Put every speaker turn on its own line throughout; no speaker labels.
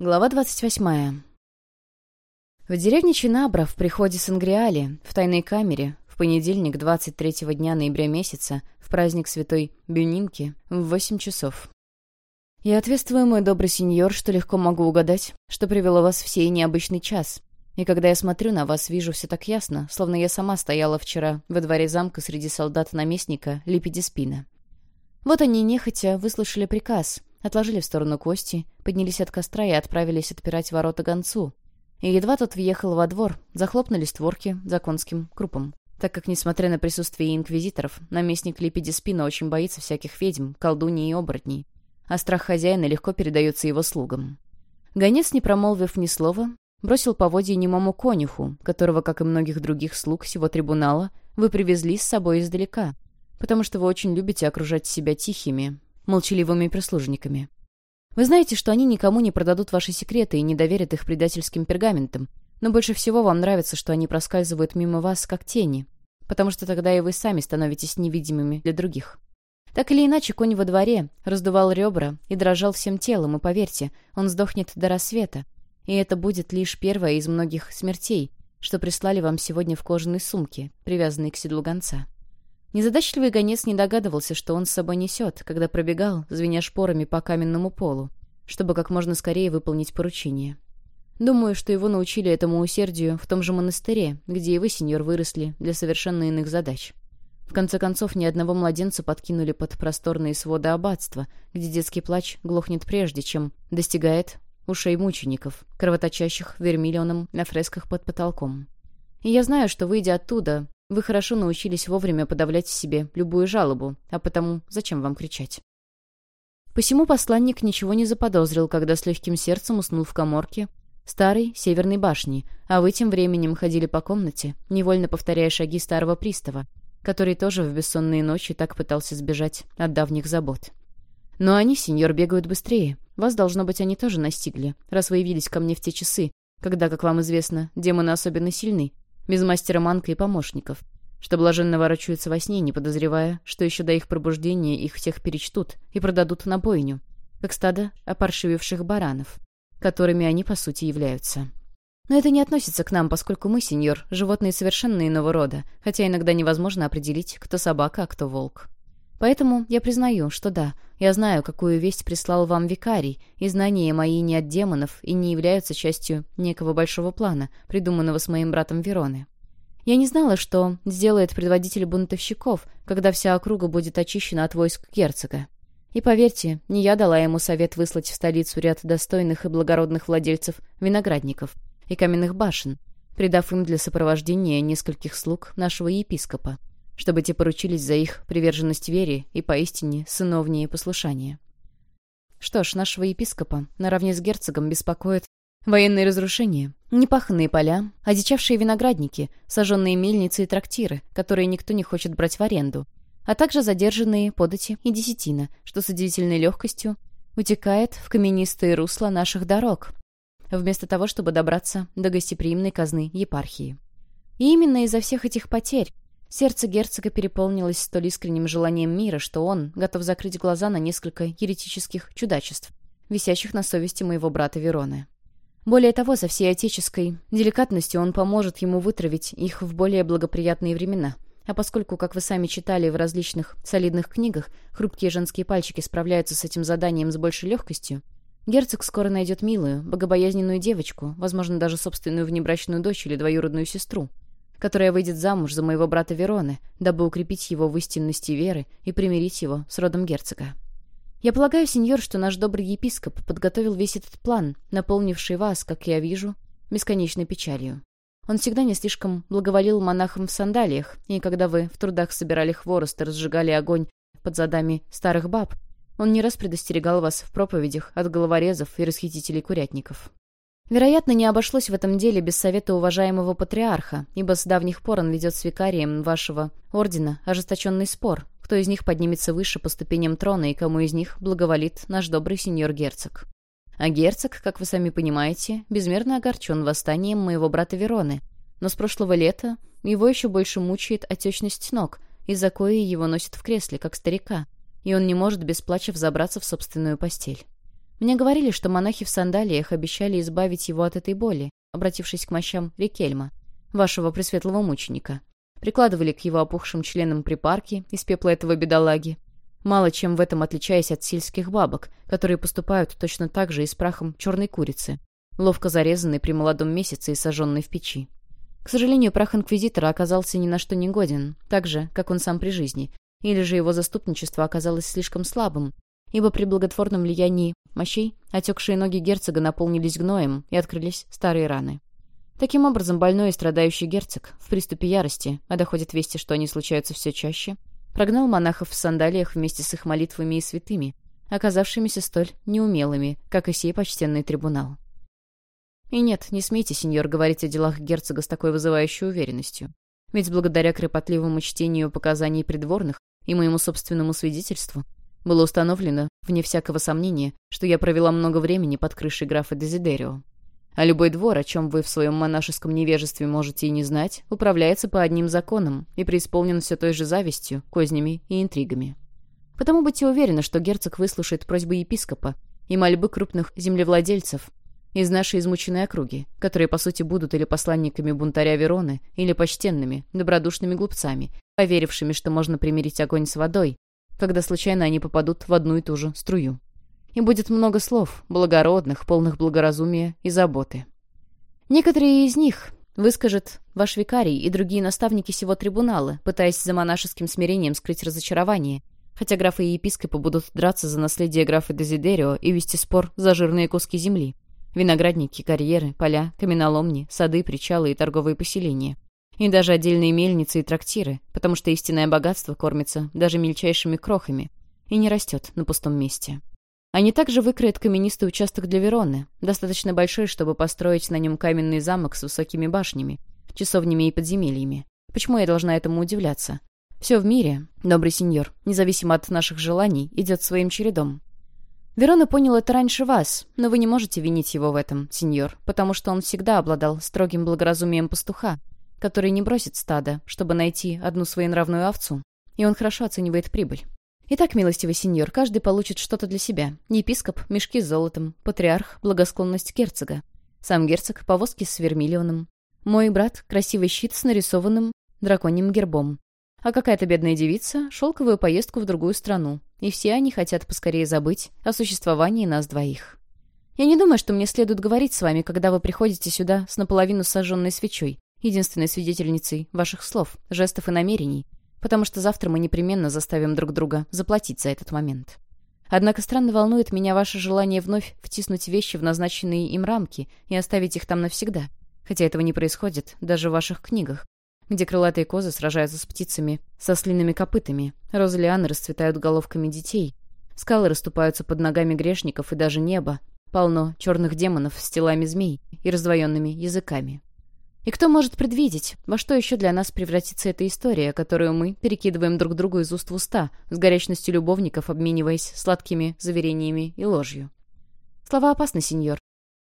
Глава 28. В деревне Чинабра в приходе Сангриали, в тайной камере, в понедельник 23 дня ноября месяца, в праздник святой Бюнимки, в 8 часов. Я ответствую, мой добрый сеньор, что легко могу угадать, что привело вас в сей необычный час. И когда я смотрю на вас, вижу все так ясно, словно я сама стояла вчера во дворе замка среди солдат наместника Липидиспина. Вот они нехотя выслушали приказ — отложили в сторону кости, поднялись от костра и отправились отпирать ворота гонцу. И едва тот въехал во двор, захлопнули створки за конским крупом. Так как, несмотря на присутствие инквизиторов, наместник Липидиспина очень боится всяких ведьм, колдуней и оборотней, а страх хозяина легко передается его слугам. Гонец, не промолвив ни слова, бросил поводья немому конюху, которого, как и многих других слуг всего трибунала, вы привезли с собой издалека, потому что вы очень любите окружать себя тихими, молчаливыми прислужниками. Вы знаете, что они никому не продадут ваши секреты и не доверят их предательским пергаментам, но больше всего вам нравится, что они проскальзывают мимо вас, как тени, потому что тогда и вы сами становитесь невидимыми для других. Так или иначе, конь во дворе раздувал ребра и дрожал всем телом, и, поверьте, он сдохнет до рассвета, и это будет лишь первая из многих смертей, что прислали вам сегодня в кожаной сумке, привязанной к седлу гонца. Незадачливый гонец не догадывался, что он с собой несет, когда пробегал, звеня шпорами по каменному полу, чтобы как можно скорее выполнить поручение. Думаю, что его научили этому усердию в том же монастыре, где и вы, сеньор, выросли для совершенно иных задач. В конце концов, ни одного младенца подкинули под просторные своды аббатства, где детский плач глохнет прежде, чем достигает ушей мучеников, кровоточащих вермиллионом на фресках под потолком. И я знаю, что, выйдя оттуда, вы хорошо научились вовремя подавлять в себе любую жалобу, а потому зачем вам кричать? Посему посланник ничего не заподозрил, когда с легким сердцем уснул в коморке старой северной башни, а вы тем временем ходили по комнате, невольно повторяя шаги старого пристава, который тоже в бессонные ночи так пытался сбежать от давних забот. Но они, сеньор, бегают быстрее. Вас, должно быть, они тоже настигли, раз вы явились ко мне в те часы, когда, как вам известно, демоны особенно сильны, без мастера Манка и помощников, что блаженно ворочаются во сне, не подозревая, что еще до их пробуждения их всех перечтут и продадут на бойню, как стадо опаршививших баранов, которыми они, по сути, являются. Но это не относится к нам, поскольку мы, сеньор, животные совершенно иного рода, хотя иногда невозможно определить, кто собака, а кто волк. Поэтому я признаю, что да, я знаю, какую весть прислал вам викарий, и знания мои не от демонов и не являются частью некого большого плана, придуманного с моим братом Вероны. Я не знала, что сделает предводитель бунтовщиков, когда вся округа будет очищена от войск герцога. И поверьте, не я дала ему совет выслать в столицу ряд достойных и благородных владельцев виноградников и каменных башен, придав им для сопровождения нескольких слуг нашего епископа чтобы те поручились за их приверженность вере и поистине сыновнее послушание. Что ж, нашего епископа наравне с герцогом беспокоит военные разрушения, непаханные поля, одичавшие виноградники, сожженные мельницы и трактиры, которые никто не хочет брать в аренду, а также задержанные подати и десятина, что с удивительной легкостью утекает в каменистые русла наших дорог, вместо того, чтобы добраться до гостеприимной казны епархии. И именно из-за всех этих потерь Сердце герцога переполнилось столь искренним желанием мира, что он готов закрыть глаза на несколько еретических чудачеств, висящих на совести моего брата Вероны. Более того, со всей отеческой деликатностью он поможет ему вытравить их в более благоприятные времена. А поскольку, как вы сами читали в различных солидных книгах, хрупкие женские пальчики справляются с этим заданием с большей легкостью, герцог скоро найдет милую, богобоязненную девочку, возможно, даже собственную внебрачную дочь или двоюродную сестру, которая выйдет замуж за моего брата Вероны, дабы укрепить его в истинности веры и примирить его с родом герцога. Я полагаю, сеньор, что наш добрый епископ подготовил весь этот план, наполнивший вас, как я вижу, бесконечной печалью. Он всегда не слишком благоволил монахам в сандалиях, и когда вы в трудах собирали хворост и разжигали огонь под задами старых баб, он не раз предостерегал вас в проповедях от головорезов и расхитителей курятников. Вероятно, не обошлось в этом деле без совета уважаемого патриарха, ибо с давних пор он ведет с викарием вашего ордена ожесточенный спор, кто из них поднимется выше по ступеням трона и кому из них благоволит наш добрый сеньор-герцог. А герцог, как вы сами понимаете, безмерно огорчен восстанием моего брата Вероны, но с прошлого лета его еще больше мучает отечность ног, из-за кои его носит в кресле, как старика, и он не может без плача взобраться в собственную постель. Мне говорили, что монахи в сандалиях обещали избавить его от этой боли, обратившись к мощам Рикельма, вашего пресветлого мученика. Прикладывали к его опухшим членам припарки из пепла этого бедолаги, мало чем в этом отличаясь от сельских бабок, которые поступают точно так же и с прахом черной курицы, ловко зарезанной при молодом месяце и сожженной в печи. К сожалению, прах инквизитора оказался ни на что не годен, так же, как он сам при жизни, или же его заступничество оказалось слишком слабым, ибо при благотворном влиянии мощей отекшие ноги герцога наполнились гноем и открылись старые раны. Таким образом, больной и страдающий герцог в приступе ярости, а доходит вести, что они случаются все чаще, прогнал монахов в сандалиях вместе с их молитвами и святыми, оказавшимися столь неумелыми, как и сей почтенный трибунал. И нет, не смейте, сеньор, говорить о делах герцога с такой вызывающей уверенностью. Ведь благодаря кропотливому чтению показаний придворных и моему собственному свидетельству было установлено, вне всякого сомнения, что я провела много времени под крышей графа Дезидерио. А любой двор, о чем вы в своем монашеском невежестве можете и не знать, управляется по одним законам и преисполнен все той же завистью, кознями и интригами. Потому будьте уверены, что герцог выслушает просьбы епископа и мольбы крупных землевладельцев из нашей измученной округи, которые, по сути, будут или посланниками бунтаря Вероны, или почтенными, добродушными глупцами, поверившими, что можно примирить огонь с водой, когда случайно они попадут в одну и ту же струю и будет много слов, благородных, полных благоразумия и заботы. Некоторые из них выскажет ваш викарий и другие наставники сего трибунала, пытаясь за монашеским смирением скрыть разочарование, хотя графы и епископы будут драться за наследие графа Дезидерио и вести спор за жирные куски земли. Виноградники, карьеры, поля, каменоломни, сады, причалы и торговые поселения. И даже отдельные мельницы и трактиры, потому что истинное богатство кормится даже мельчайшими крохами и не растет на пустом месте. Они также выкроют каменистый участок для Вероны, достаточно большой, чтобы построить на нем каменный замок с высокими башнями, часовнями и подземельями. Почему я должна этому удивляться? Все в мире, добрый сеньор, независимо от наших желаний, идет своим чередом. Верона понял это раньше вас, но вы не можете винить его в этом, сеньор, потому что он всегда обладал строгим благоразумием пастуха, который не бросит стадо, чтобы найти одну своенравную овцу. И он хорошо оценивает прибыль. Итак, милостивый сеньор, каждый получит что-то для себя. Епископ — мешки с золотом, патриарх — благосклонность герцога. Сам герцог — повозки с вермиллионом. Мой брат — красивый щит с нарисованным драконьим гербом. А какая-то бедная девица — шелковую поездку в другую страну. И все они хотят поскорее забыть о существовании нас двоих. Я не думаю, что мне следует говорить с вами, когда вы приходите сюда с наполовину сожженной свечой, единственной свидетельницей ваших слов, жестов и намерений, потому что завтра мы непременно заставим друг друга заплатить за этот момент. Однако странно волнует меня ваше желание вновь втиснуть вещи в назначенные им рамки и оставить их там навсегда, хотя этого не происходит даже в ваших книгах, где крылатые козы сражаются с птицами со слиными копытами, розы лианы расцветают головками детей, скалы расступаются под ногами грешников и даже небо, полно черных демонов с телами змей и раздвоенными языками. И кто может предвидеть, во что еще для нас превратится эта история, которую мы перекидываем друг другу из уст в уста, с горячностью любовников обмениваясь сладкими заверениями и ложью? Слова опасны, сеньор.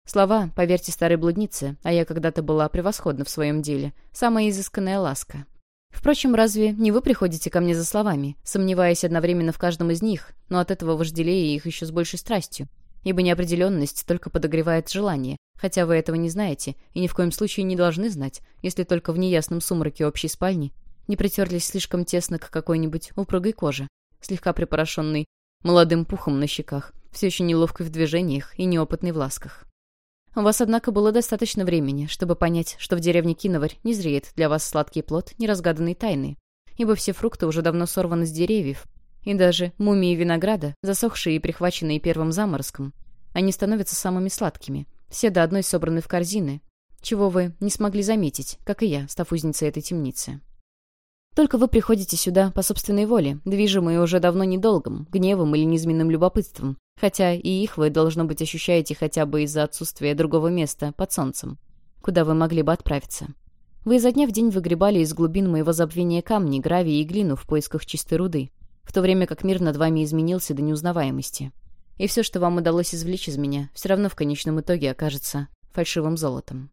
Слова, поверьте старой блуднице, а я когда-то была превосходна в своем деле, самая изысканная ласка. Впрочем, разве не вы приходите ко мне за словами, сомневаясь одновременно в каждом из них, но от этого вожделея их еще с большей страстью? Ибо неопределенность только подогревает желание, хотя вы этого не знаете и ни в коем случае не должны знать, если только в неясном сумраке общей спальни не притерлись слишком тесно к какой-нибудь упругой коже, слегка припорошенной молодым пухом на щеках, все еще неловкой в движениях и неопытной в ласках. У вас, однако, было достаточно времени, чтобы понять, что в деревне Киноварь не зреет для вас сладкий плод неразгаданной тайны, ибо все фрукты уже давно сорваны с деревьев, и даже мумии винограда, засохшие и прихваченные первым заморозком, они становятся самыми сладкими. Все до одной собраны в корзины, чего вы не смогли заметить, как и я, став узницей этой темницы. Только вы приходите сюда по собственной воле, движимые уже давно недолгом, гневом или низменным любопытством, хотя и их вы, должно быть, ощущаете хотя бы из-за отсутствия другого места под солнцем, куда вы могли бы отправиться. Вы изо дня в день выгребали из глубин моего забвения камни, гравий и глину в поисках чистой руды в то время как мир над вами изменился до неузнаваемости. И все, что вам удалось извлечь из меня, все равно в конечном итоге окажется фальшивым золотом.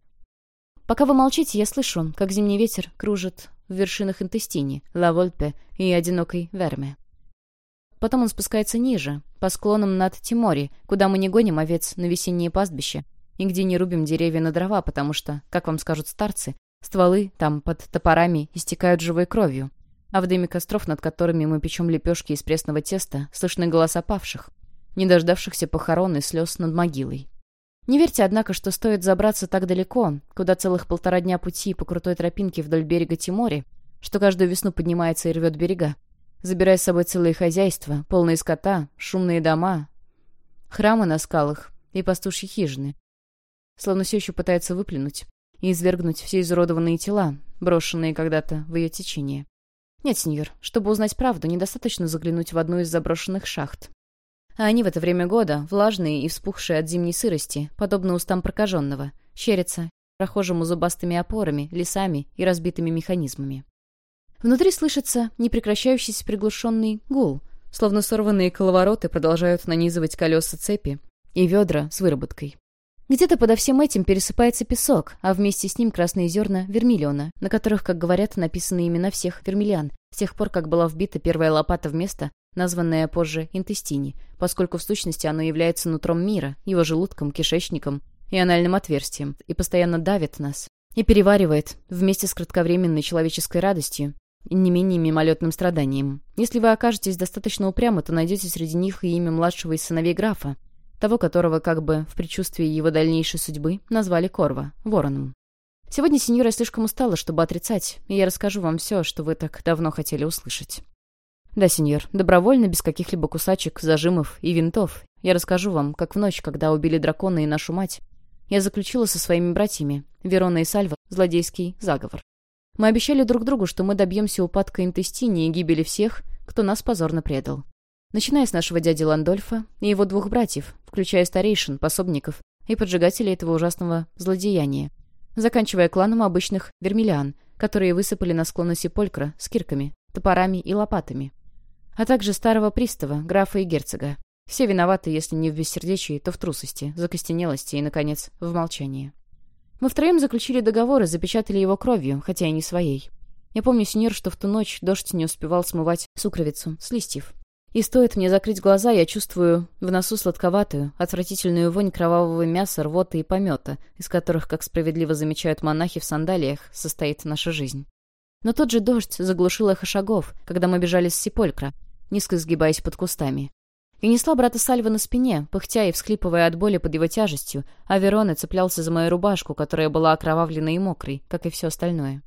Пока вы молчите, я слышу, как зимний ветер кружит в вершинах Интестини, Ла Вольпе и одинокой Верме. Потом он спускается ниже, по склонам над Тимори, куда мы не гоним овец на весеннее пастбище, и где не рубим деревья на дрова, потому что, как вам скажут старцы, стволы там под топорами истекают живой кровью, а в дыме костров, над которыми мы печем лепешки из пресного теста, слышны голоса павших, не дождавшихся похорон и слез над могилой. Не верьте, однако, что стоит забраться так далеко, куда целых полтора дня пути по крутой тропинке вдоль берега Тимори, что каждую весну поднимается и рвет берега, забирая с собой целые хозяйства, полные скота, шумные дома, храмы на скалах и пастушьи хижины. Словно все еще пытается выплюнуть и извергнуть все изуродованные тела, брошенные когда-то в ее течение. Нет, сеньор, чтобы узнать правду, недостаточно заглянуть в одну из заброшенных шахт. А они в это время года, влажные и вспухшие от зимней сырости, подобно устам прокаженного, щерятся прохожему зубастыми опорами, лесами и разбитыми механизмами. Внутри слышится непрекращающийся приглушенный гул, словно сорванные коловороты продолжают нанизывать колеса цепи и ведра с выработкой. Где-то подо всем этим пересыпается песок, а вместе с ним красные зерна вермиллиона, на которых, как говорят, написаны имена всех вермиллиан, с тех пор, как была вбита первая лопата в место, названное позже интестини, поскольку в сущности оно является нутром мира, его желудком, кишечником и анальным отверстием, и постоянно давит нас, и переваривает вместе с кратковременной человеческой радостью и не менее мимолетным страданием. Если вы окажетесь достаточно упрямы, то найдете среди них и имя младшего из сыновей графа, того, которого как бы в предчувствии его дальнейшей судьбы назвали Корва, вороном. Сегодня сеньора слишком устала, чтобы отрицать, и я расскажу вам все, что вы так давно хотели услышать. Да, сеньор, добровольно, без каких-либо кусачек, зажимов и винтов. Я расскажу вам, как в ночь, когда убили дракона и нашу мать, я заключила со своими братьями, Верона и Сальва, злодейский заговор. Мы обещали друг другу, что мы добьемся упадка интестини и гибели всех, кто нас позорно предал. Начиная с нашего дяди Ландольфа и его двух братьев, включая старейшин, пособников и поджигателей этого ужасного злодеяния, заканчивая кланом обычных вермиллиан, которые высыпали на склоны Сеполькра с кирками, топорами и лопатами, а также старого пристава, графа и герцога. Все виноваты, если не в бессердечии, то в трусости, закостенелости и, наконец, в молчании. Мы втроем заключили договор и запечатали его кровью, хотя и не своей. Я помню, сеньор, что в ту ночь дождь не успевал смывать сукровицу с листьев. И стоит мне закрыть глаза, я чувствую в носу сладковатую, отвратительную вонь кровавого мяса, рвоты и помета, из которых, как справедливо замечают монахи в сандалиях, состоит наша жизнь. Но тот же дождь заглушил эхо шагов, когда мы бежали с Сеполькра, низко сгибаясь под кустами. И несла брата Сальва на спине, пыхтя и всхлипывая от боли под его тяжестью, а Верона цеплялся за мою рубашку, которая была окровавленной и мокрой, как и все остальное.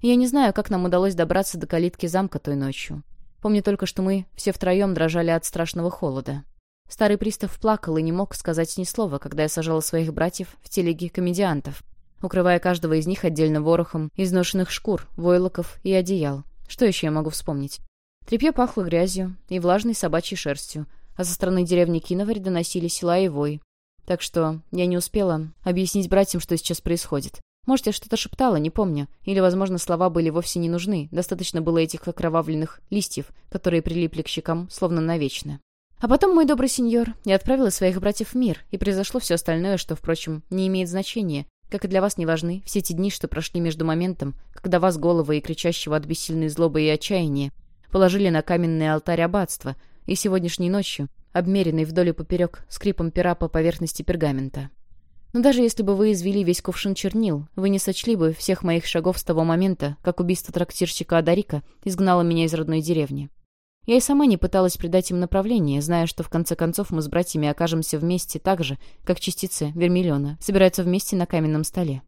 я не знаю, как нам удалось добраться до калитки замка той ночью. Помню только, что мы все втроем дрожали от страшного холода. Старый пристав плакал и не мог сказать ни слова, когда я сажала своих братьев в телеги комедиантов, укрывая каждого из них отдельно ворохом изношенных шкур, войлоков и одеял. Что еще я могу вспомнить? Трепье пахло грязью и влажной собачьей шерстью, а со стороны деревни Киноварь доносили села и вой. Так что я не успела объяснить братьям, что сейчас происходит. Может, я что-то шептала, не помню. Или, возможно, слова были вовсе не нужны. Достаточно было этих окровавленных листьев, которые прилипли к щекам, словно навечно. А потом, мой добрый сеньор, я отправила своих братьев в мир, и произошло все остальное, что, впрочем, не имеет значения, как и для вас не важны все те дни, что прошли между моментом, когда вас, головы и кричащего от бессильной злобы и отчаяния, положили на каменный алтарь аббатства, и сегодняшней ночью, обмеренный вдоль и поперек скрипом пера по поверхности пергамента. Но даже если бы вы извели весь кувшин чернил, вы не сочли бы всех моих шагов с того момента, как убийство трактирщика Адарика изгнало меня из родной деревни. Я и сама не пыталась придать им направление, зная, что в конце концов мы с братьями окажемся вместе так же, как частицы вермиллиона собираются вместе на каменном столе.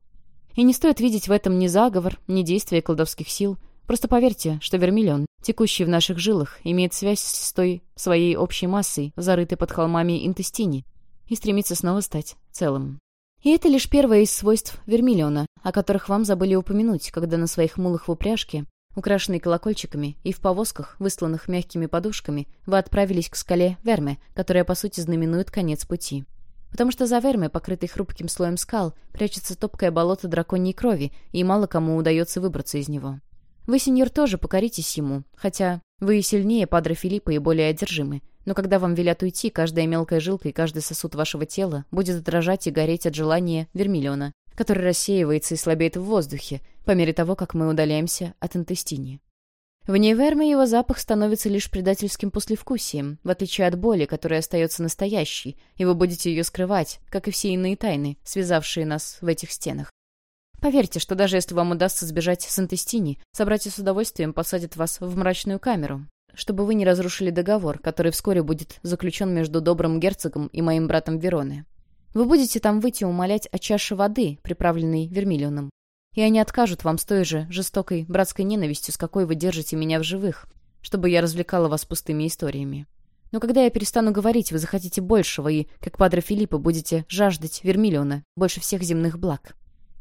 И не стоит видеть в этом ни заговор, ни действия колдовских сил, Просто поверьте, что вермиллион, текущий в наших жилах, имеет связь с той своей общей массой, зарытой под холмами интестини, и стремится снова стать целым. И это лишь первое из свойств вермиллиона, о которых вам забыли упомянуть, когда на своих мулах в упряжке, украшенной колокольчиками, и в повозках, высланных мягкими подушками, вы отправились к скале Верме, которая, по сути, знаменует конец пути. Потому что за Верме, покрытой хрупким слоем скал, прячется топкое болото драконьей крови, и мало кому удается выбраться из него. Вы, сеньор, тоже покоритесь ему, хотя вы и сильнее Падре Филиппа и более одержимы. Но когда вам велят уйти, каждая мелкая жилка и каждый сосуд вашего тела будет дрожать и гореть от желания вермиллиона, который рассеивается и слабеет в воздухе по мере того, как мы удаляемся от интестини. В Неверме его запах становится лишь предательским послевкусием, в отличие от боли, которая остается настоящей, и вы будете ее скрывать, как и все иные тайны, связавшие нас в этих стенах. Поверьте, что даже если вам удастся сбежать с Антестини, собратья с удовольствием посадят вас в мрачную камеру, чтобы вы не разрушили договор, который вскоре будет заключен между добрым герцогом и моим братом Вероны. Вы будете там выйти умолять о чаше воды, приправленной вермиллионом и они откажут вам с той же жестокой братской ненавистью, с какой вы держите меня в живых, чтобы я развлекала вас пустыми историями. Но когда я перестану говорить, вы захотите большего и, как Падре Филиппа, будете жаждать Вермиллиона больше всех земных благ.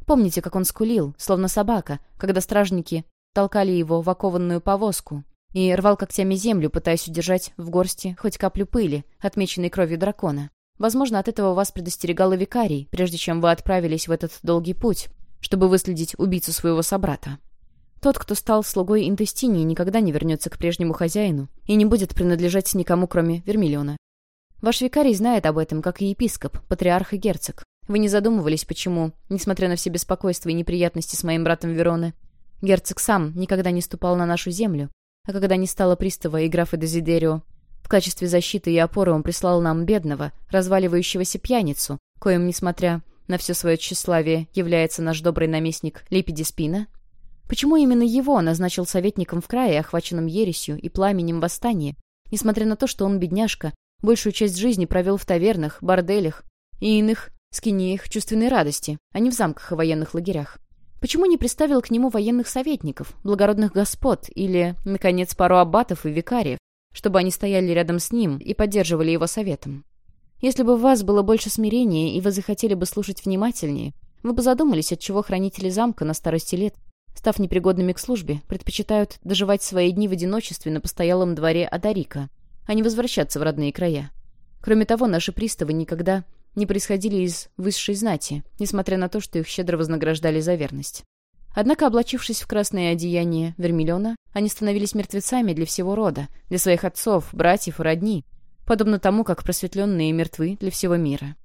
Помните, как он скулил, словно собака, когда стражники толкали его в окованную повозку и рвал когтями землю, пытаясь удержать в горсти хоть каплю пыли, отмеченной кровью дракона. Возможно, от этого вас предостерегала викарий, прежде чем вы отправились в этот долгий путь, чтобы выследить убийцу своего собрата. Тот, кто стал слугой Интестини, никогда не вернется к прежнему хозяину и не будет принадлежать никому, кроме Вермиллиона. Ваш викарий знает об этом, как и епископ, патриарх и герцог. Вы не задумывались, почему, несмотря на все беспокойства и неприятности с моим братом Вероны, герцог сам никогда не ступал на нашу землю, а когда не стало пристава и графа Дезидерио, в качестве защиты и опоры он прислал нам бедного, разваливающегося пьяницу, коим, несмотря на все свое тщеславие является наш добрый наместник Липидиспина? Почему именно его назначил советником в крае, охваченном ересью и пламенем восстания, несмотря на то, что он, бедняжка, большую часть жизни провел в тавернах, борделях и иных скиниях чувственной радости, а не в замках и военных лагерях? Почему не приставил к нему военных советников, благородных господ или, наконец, пару аббатов и викариев, чтобы они стояли рядом с ним и поддерживали его советом? Если бы у вас было больше смирения, и вы захотели бы слушать внимательнее, вы бы задумались, отчего хранители замка на старости лет, став непригодными к службе, предпочитают доживать свои дни в одиночестве на постоялом дворе Адарика, а не возвращаться в родные края. Кроме того, наши приставы никогда не происходили из высшей знати, несмотря на то, что их щедро вознаграждали за верность. Однако, облачившись в красное одеяние Вермиллиона, они становились мертвецами для всего рода, для своих отцов, братьев и родни, подобно тому, как просветленные мертвы для всего мира.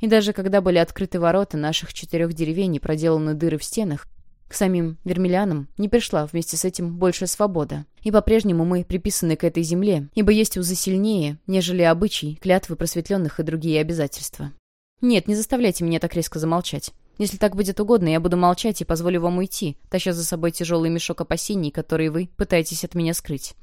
И даже когда были открыты ворота наших четырех деревень и проделаны дыры в стенах, к самим вермилянам не пришла вместе с этим большая свобода. И по-прежнему мы приписаны к этой земле, ибо есть узы сильнее, нежели обычаи, клятвы просветленных и другие обязательства. Нет, не заставляйте меня так резко замолчать. Если так будет угодно, я буду молчать и позволю вам уйти, таща за собой тяжелый мешок опасений, который вы пытаетесь от меня скрыть.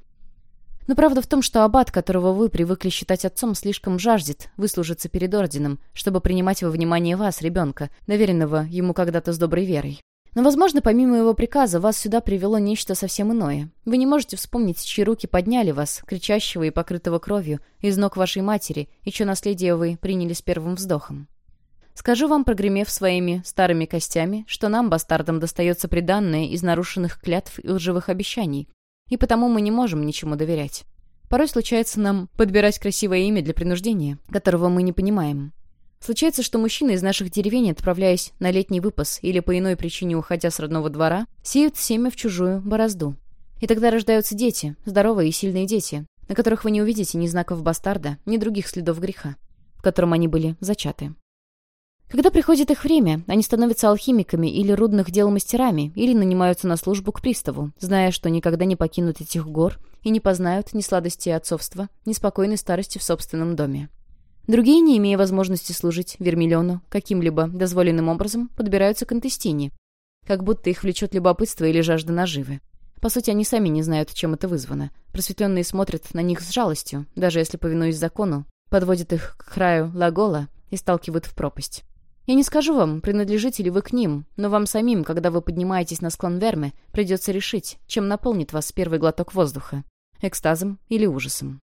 Но правда в том, что аббат, которого вы привыкли считать отцом, слишком жаждет выслужиться перед орденом, чтобы принимать во внимание вас, ребенка, доверенного ему когда-то с доброй верой. Но, возможно, помимо его приказа, вас сюда привело нечто совсем иное. Вы не можете вспомнить, чьи руки подняли вас, кричащего и покрытого кровью, из ног вашей матери, и чье наследие вы приняли с первым вздохом. Скажу вам, прогремев своими старыми костями, что нам, бастардам, достается приданное из нарушенных клятв и лживых обещаний, и потому мы не можем ничему доверять. Порой случается нам подбирать красивое имя для принуждения, которого мы не понимаем. Случается, что мужчины из наших деревень, отправляясь на летний выпас или по иной причине уходя с родного двора, сеют семя в чужую борозду. И тогда рождаются дети, здоровые и сильные дети, на которых вы не увидите ни знаков бастарда, ни других следов греха, в котором они были зачаты. Когда приходит их время, они становятся алхимиками или рудных дел мастерами, или нанимаются на службу к приставу, зная, что никогда не покинут этих гор и не познают ни сладости отцовства, ни спокойной старости в собственном доме. Другие, не имея возможности служить Вермиллиону каким-либо дозволенным образом, подбираются к Антестине, как будто их влечет любопытство или жажда наживы. По сути, они сами не знают, чем это вызвано. Просветленные смотрят на них с жалостью, даже если, повинуясь закону, подводят их к краю лагола и сталкивают в пропасть. Я не скажу вам, принадлежите ли вы к ним, но вам самим, когда вы поднимаетесь на склон Вермы, придется решить, чем наполнит вас первый глоток воздуха — экстазом или ужасом.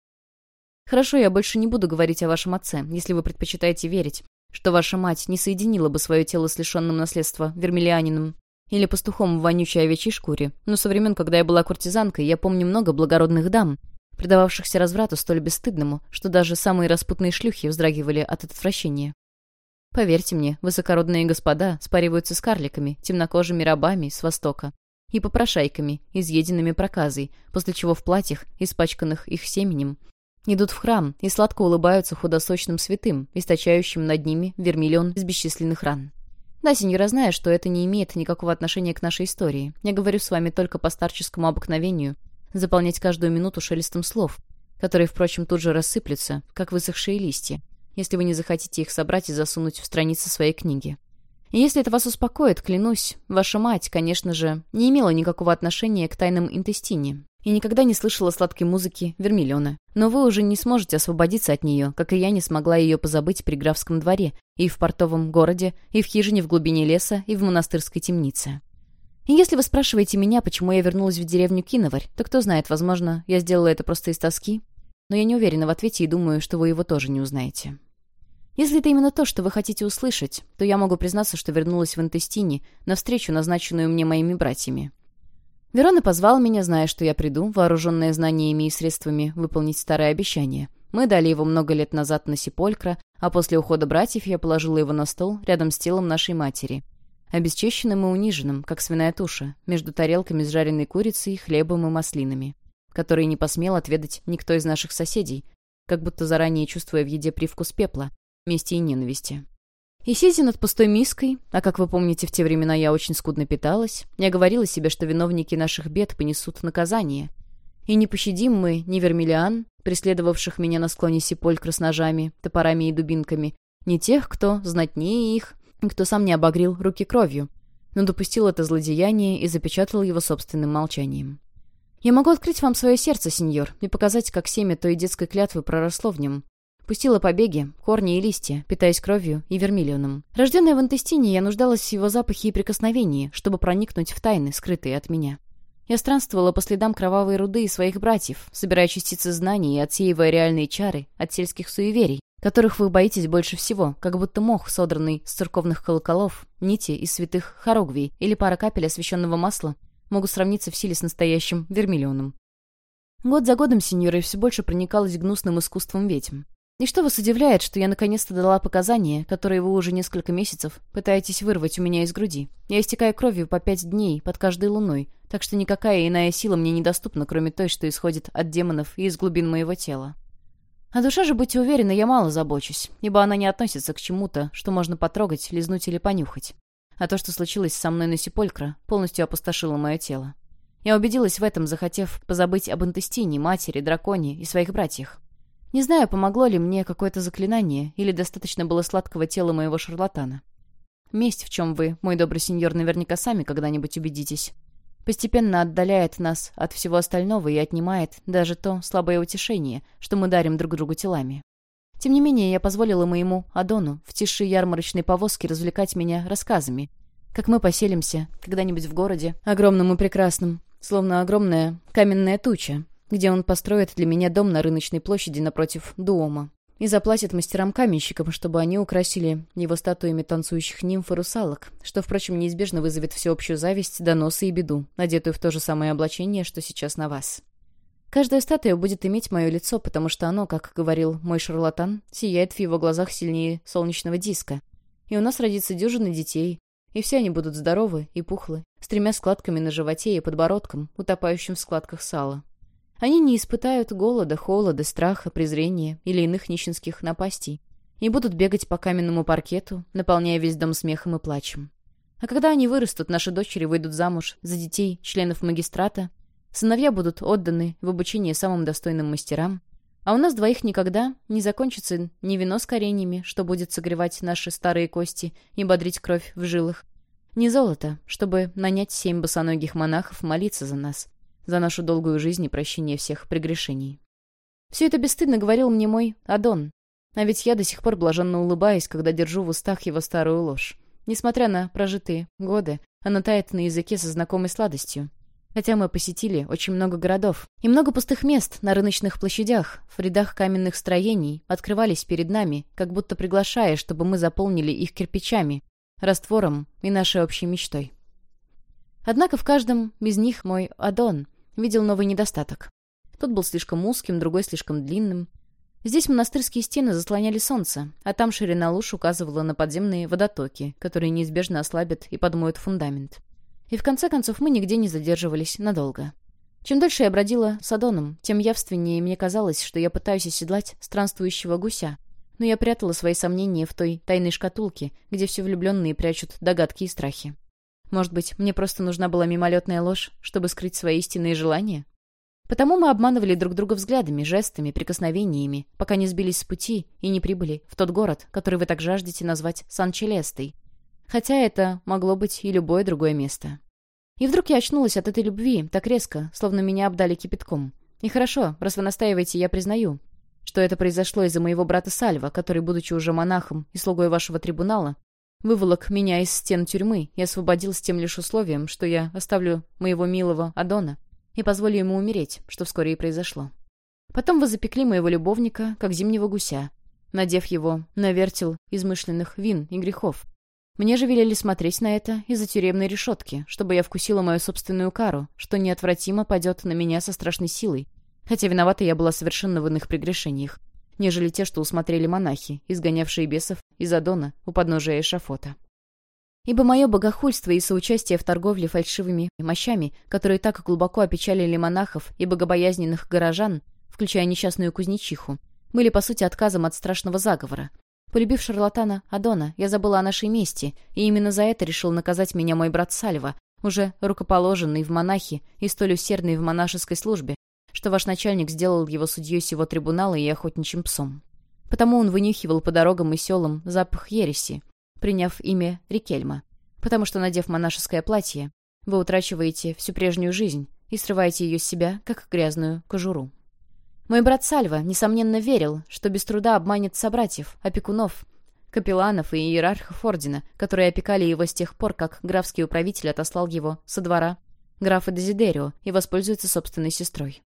Хорошо, я больше не буду говорить о вашем отце, если вы предпочитаете верить, что ваша мать не соединила бы свое тело с лишенным наследства вермиллианином или пастухом в вонючей овечьей шкуре, но со времен, когда я была куртизанкой, я помню много благородных дам, предававшихся разврату столь бесстыдному, что даже самые распутные шлюхи вздрагивали от отвращения. Поверьте мне, высокородные господа спариваются с карликами, темнокожими рабами с Востока и попрошайками, изъеденными проказой, после чего в платьях, испачканных их семенем, идут в храм и сладко улыбаются худосочным святым, источающим над ними вермиллион из бесчисленных ран. Да, сеньора, знаю, что это не имеет никакого отношения к нашей истории. Я говорю с вами только по старческому обыкновению, заполнять каждую минуту шелестом слов, которые, впрочем, тут же рассыплются, как высохшие листья, если вы не захотите их собрать и засунуть в страницы своей книги. И если это вас успокоит, клянусь, ваша мать, конечно же, не имела никакого отношения к тайнам интестине и никогда не слышала сладкой музыки Вермиллиона. Но вы уже не сможете освободиться от нее, как и я не смогла ее позабыть при графском дворе, и в портовом городе, и в хижине в глубине леса, и в монастырской темнице. И если вы спрашиваете меня, почему я вернулась в деревню Киноварь, то кто знает, возможно, я сделала это просто из тоски. Но я не уверена в ответе и думаю, что вы его тоже не узнаете. Если это именно то, что вы хотите услышать, то я могу признаться, что вернулась в Интестине на встречу, назначенную мне моими братьями. Верона позвал меня, зная, что я приду, вооруженная знаниями и средствами, выполнить старое обещание. Мы дали его много лет назад на Сиполькра, а после ухода братьев я положила его на стол рядом с телом нашей матери. Обесчещенным и униженным, как свиная туша, между тарелками с жареной курицей, хлебом и маслинами, которые не посмел отведать никто из наших соседей, как будто заранее чувствуя в еде привкус пепла, мести и ненависти. И сидя над пустой миской, а как вы помните, в те времена я очень скудно питалась, я говорила себе, что виновники наших бед понесут наказание. И не пощадим мы ни вермиллиан, преследовавших меня на склоне Сипольк с ножами, топорами и дубинками, ни тех, кто знатнее их, кто сам не обогрел руки кровью, но допустил это злодеяние и запечатал его собственным молчанием. Я могу открыть вам свое сердце, сеньор, и показать, как семя той детской клятвы проросло в нем, Пустила побеги, корни и листья, питаясь кровью и вермиллионом. Рожденная в Антестине, я нуждалась в его запахе и прикосновении, чтобы проникнуть в тайны, скрытые от меня. Я странствовала по следам кровавой руды и своих братьев, собирая частицы знаний и отсеивая реальные чары от сельских суеверий, которых вы боитесь больше всего, как будто мох, содранный с церковных колоколов, нити из святых хорогвий или пара капель освященного масла, могут сравниться в силе с настоящим вермиллионом. Год за годом сеньора все больше проникалась гнусным искусством ведьм. И что вас удивляет, что я наконец-то дала показания, которые вы уже несколько месяцев пытаетесь вырвать у меня из груди? Я истекаю кровью по пять дней под каждой луной, так что никакая иная сила мне недоступна, кроме той, что исходит от демонов и из глубин моего тела. А душа же, будьте уверены, я мало забочусь, ибо она не относится к чему-то, что можно потрогать, лизнуть или понюхать. А то, что случилось со мной на Сиполькра, полностью опустошило мое тело. Я убедилась в этом, захотев позабыть об интестине, матери, драконе и своих братьях. Не знаю, помогло ли мне какое-то заклинание, или достаточно было сладкого тела моего шарлатана. Месть, в чем вы, мой добрый сеньор, наверняка сами когда-нибудь убедитесь, постепенно отдаляет нас от всего остального и отнимает даже то слабое утешение, что мы дарим друг другу телами. Тем не менее, я позволила моему Адону в тиши ярмарочной повозки развлекать меня рассказами, как мы поселимся когда-нибудь в городе, огромном и прекрасном, словно огромная каменная туча, где он построит для меня дом на рыночной площади напротив Дуома и заплатит мастерам-каменщикам, чтобы они украсили его статуями танцующих нимф и русалок, что, впрочем, неизбежно вызовет всеобщую зависть, доносы и беду, надетую в то же самое облачение, что сейчас на вас. Каждая статуя будет иметь мое лицо, потому что оно, как говорил мой шарлатан, сияет в его глазах сильнее солнечного диска. И у нас родится дюжина детей, и все они будут здоровы и пухлы, с тремя складками на животе и подбородком, утопающим в складках сала. Они не испытают голода, холода, страха, презрения или иных нищенских напастей и будут бегать по каменному паркету, наполняя весь дом смехом и плачем. А когда они вырастут, наши дочери выйдут замуж за детей членов магистрата, сыновья будут отданы в обучение самым достойным мастерам, а у нас двоих никогда не закончится ни вино с кореньями, что будет согревать наши старые кости и бодрить кровь в жилах, ни золото, чтобы нанять семь босоногих монахов молиться за нас, за нашу долгую жизнь и прощение всех прегрешений. Все это бесстыдно говорил мне мой Адон, а ведь я до сих пор блаженно улыбаюсь, когда держу в устах его старую ложь. Несмотря на прожитые годы, она тает на языке со знакомой сладостью. Хотя мы посетили очень много городов, и много пустых мест на рыночных площадях, в рядах каменных строений, открывались перед нами, как будто приглашая, чтобы мы заполнили их кирпичами, раствором и нашей общей мечтой. Однако в каждом из них мой Адон — видел новый недостаток. Тот был слишком узким, другой слишком длинным. Здесь монастырские стены заслоняли солнце, а там ширина луж указывала на подземные водотоки, которые неизбежно ослабят и подмоют фундамент. И в конце концов мы нигде не задерживались надолго. Чем дольше я бродила с Адоном, тем явственнее мне казалось, что я пытаюсь оседлать странствующего гуся. Но я прятала свои сомнения в той тайной шкатулке, где все влюбленные прячут догадки и страхи. Может быть, мне просто нужна была мимолетная ложь, чтобы скрыть свои истинные желания? Потому мы обманывали друг друга взглядами, жестами, прикосновениями, пока не сбились с пути и не прибыли в тот город, который вы так жаждете назвать Сан-Челестой. Хотя это могло быть и любое другое место. И вдруг я очнулась от этой любви, так резко, словно меня обдали кипятком. И хорошо, раз вы настаиваете, я признаю, что это произошло из-за моего брата Сальва, который, будучи уже монахом и слугой вашего трибунала, выволок меня из стен тюрьмы и освободил с тем лишь условием, что я оставлю моего милого Адона и позволю ему умереть, что вскоре и произошло. Потом вы запекли моего любовника, как зимнего гуся, надев его на вертел измышленных вин и грехов, мне же велели смотреть на это из-за тюремной решетки, чтобы я вкусила мою собственную кару, что неотвратимо падет на меня со страшной силой. Хотя виновата я была совершенно в иных прегрешениях, нежели те, что усмотрели монахи, изгонявшие бесов из Адона у подножия эшафота. Ибо мое богохульство и соучастие в торговле фальшивыми мощами, которые так глубоко опечалили монахов и богобоязненных горожан, включая несчастную кузнечиху, были, по сути, отказом от страшного заговора, Полюбив шарлатана Адона, я забыла о нашей мести, и именно за это решил наказать меня мой брат Сальва, уже рукоположенный в монахи и столь усердный в монашеской службе, что ваш начальник сделал его судьей сего трибунала и охотничьим псом. Потому он вынюхивал по дорогам и селам запах ереси, приняв имя Рикельма. Потому что, надев монашеское платье, вы утрачиваете всю прежнюю жизнь и срываете ее с себя, как грязную кожуру. Мой брат Сальва, несомненно, верил, что без труда обманет собратьев, опекунов, капелланов и иерархов ордена, которые опекали его с тех пор, как графский управитель отослал его со двора графа Дезидерио и воспользуется собственной сестрой.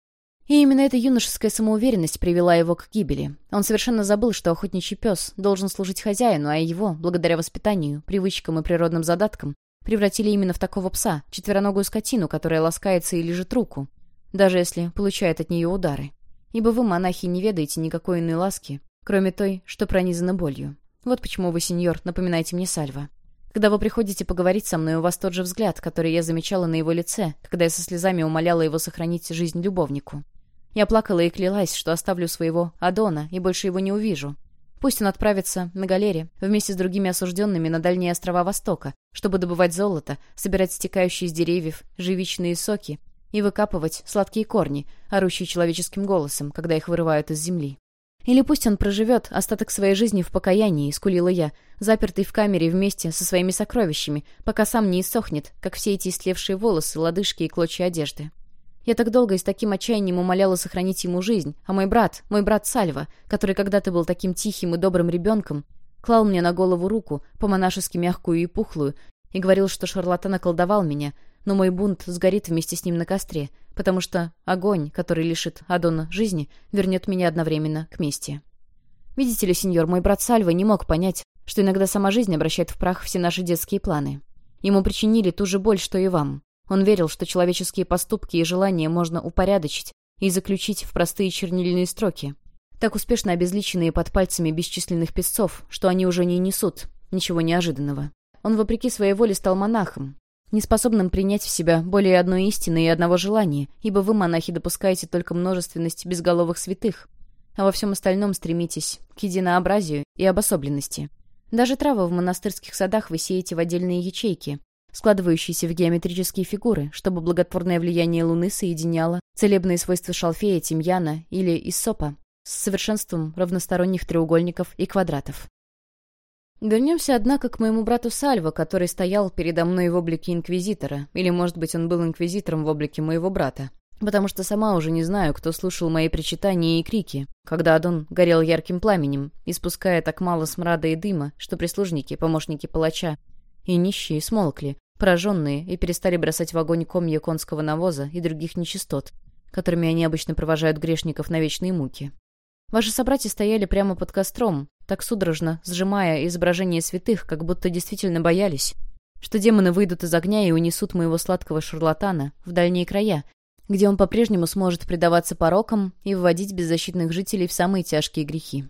И именно эта юношеская самоуверенность привела его к гибели. Он совершенно забыл, что охотничий пес должен служить хозяину, а его, благодаря воспитанию, привычкам и природным задаткам, превратили именно в такого пса, четвероногую скотину, которая ласкается и лежит руку, даже если получает от нее удары ибо вы, монахи, не ведаете никакой иной ласки, кроме той, что пронизана болью. Вот почему вы, сеньор, напоминаете мне Сальва. Когда вы приходите поговорить со мной, у вас тот же взгляд, который я замечала на его лице, когда я со слезами умоляла его сохранить жизнь любовнику. Я плакала и клялась, что оставлю своего Адона и больше его не увижу. Пусть он отправится на галере вместе с другими осужденными на дальние острова Востока, чтобы добывать золото, собирать стекающие из деревьев живичные соки и выкапывать сладкие корни, орущие человеческим голосом, когда их вырывают из земли. Или пусть он проживет остаток своей жизни в покаянии, скулила я, запертый в камере вместе со своими сокровищами, пока сам не иссохнет, как все эти истлевшие волосы, лодыжки и клочья одежды. Я так долго и с таким отчаянием умоляла сохранить ему жизнь, а мой брат, мой брат Сальва, который когда-то был таким тихим и добрым ребенком, клал мне на голову руку, по-монашески мягкую и пухлую, и говорил, что шарлатан околдовал меня, но мой бунт сгорит вместе с ним на костре, потому что огонь, который лишит Адона жизни, вернет меня одновременно к мести. Видите ли, сеньор, мой брат Сальва не мог понять, что иногда сама жизнь обращает в прах все наши детские планы. Ему причинили ту же боль, что и вам. Он верил, что человеческие поступки и желания можно упорядочить и заключить в простые чернильные строки, так успешно обезличенные под пальцами бесчисленных песцов, что они уже не несут ничего неожиданного. Он, вопреки своей воле, стал монахом, неспособным принять в себя более одной истины и одного желания, ибо вы, монахи, допускаете только множественность безголовых святых, а во всем остальном стремитесь к единообразию и обособленности. Даже травы в монастырских садах вы сеете в отдельные ячейки, складывающиеся в геометрические фигуры, чтобы благотворное влияние Луны соединяло целебные свойства шалфея, тимьяна или иссопа с совершенством равносторонних треугольников и квадратов. Вернемся, однако, к моему брату Сальво, который стоял передо мной в облике инквизитора, или, может быть, он был инквизитором в облике моего брата. Потому что сама уже не знаю, кто слушал мои причитания и крики, когда Адон горел ярким пламенем, испуская так мало смрада и дыма, что прислужники, помощники палача и нищие смолкли, пораженные, и перестали бросать в огонь комья конского навоза и других нечистот, которыми они обычно провожают грешников на вечные муки. Ваши собратья стояли прямо под костром, так судорожно сжимая изображение святых, как будто действительно боялись, что демоны выйдут из огня и унесут моего сладкого шарлатана в дальние края, где он по-прежнему сможет предаваться порокам и вводить беззащитных жителей в самые тяжкие грехи.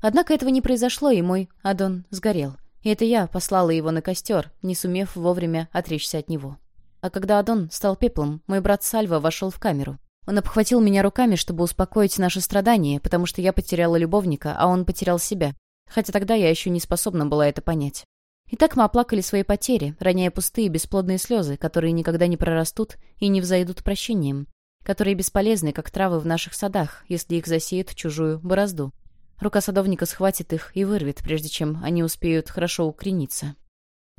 Однако этого не произошло, и мой Адон сгорел. И это я послала его на костер, не сумев вовремя отречься от него. А когда Адон стал пеплом, мой брат Сальва вошел в камеру. Он обхватил меня руками, чтобы успокоить наши страдания, потому что я потеряла любовника, а он потерял себя хотя тогда я еще не способна была это понять. И так мы оплакали свои потери, роняя пустые бесплодные слезы, которые никогда не прорастут и не взойдут прощением. которые бесполезны, как травы в наших садах, если их засеют в чужую борозду. Рука садовника схватит их и вырвет, прежде чем они успеют хорошо укорениться.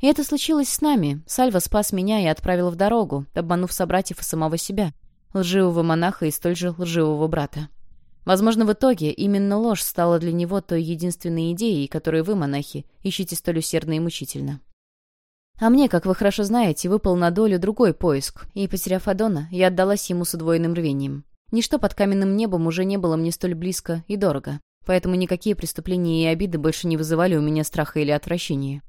И это случилось с нами. Сальва спас меня и отправил в дорогу, обманув собратьев и самого себя. Лживого монаха и столь же лживого брата. Возможно, в итоге именно ложь стала для него той единственной идеей, которую вы, монахи, ищете столь усердно и мучительно. А мне, как вы хорошо знаете, выпал на долю другой поиск, и, потеряв Адона, я отдалась ему с удвоенным рвением. Ничто под каменным небом уже не было мне столь близко и дорого, поэтому никакие преступления и обиды больше не вызывали у меня страха или отвращения.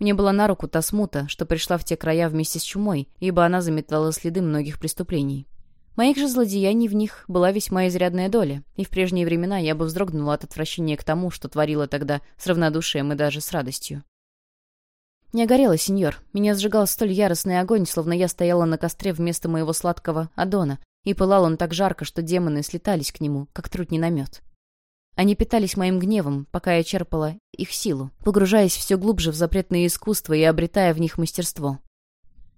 Мне была на руку та смута, что пришла в те края вместе с чумой, ибо она заметала следы многих преступлений. Моих же злодеяний в них была весьма изрядная доля, и в прежние времена я бы вздрогнула от отвращения к тому, что творила тогда с равнодушием и даже с радостью. Не горела, сеньор. Меня сжигал столь яростный огонь, словно я стояла на костре вместо моего сладкого Адона, и пылал он так жарко, что демоны слетались к нему, как трудный намет. Они питались моим гневом, пока я черпала их силу, погружаясь все глубже в запретные искусства и обретая в них мастерство.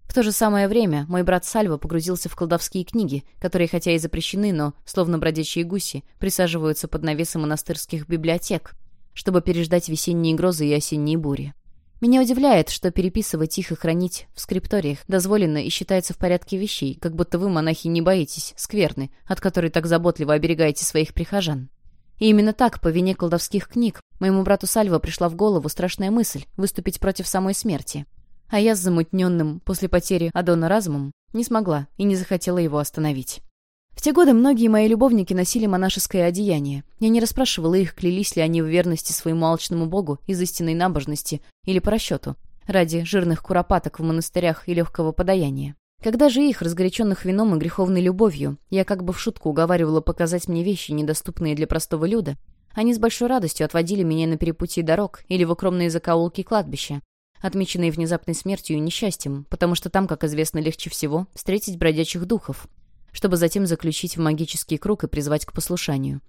В то же самое время мой брат Сальва погрузился в колдовские книги, которые, хотя и запрещены, но, словно бродячие гуси, присаживаются под навесом монастырских библиотек, чтобы переждать весенние грозы и осенние бури. Меня удивляет, что переписывать их и хранить в скрипториях дозволено и считается в порядке вещей, как будто вы, монахи, не боитесь скверны, от которой так заботливо оберегаете своих прихожан. И именно так, по вине колдовских книг, моему брату Сальво пришла в голову страшная мысль выступить против самой смерти. А я с замутненным после потери Адона разумом не смогла и не захотела его остановить. В те годы многие мои любовники носили монашеское одеяние. Я не расспрашивала их, клялись ли они в верности своему алчному богу из истинной набожности или по расчету, ради жирных куропаток в монастырях и легкого подаяния. Когда же их, разгоряченных вином и греховной любовью, я как бы в шутку уговаривала показать мне вещи, недоступные для простого люда, они с большой радостью отводили меня на перепутье дорог или в укромные закоулки кладбища, отмеченные внезапной смертью и несчастьем, потому что там, как известно, легче всего встретить бродячих духов, чтобы затем заключить в магический круг и призвать к послушанию.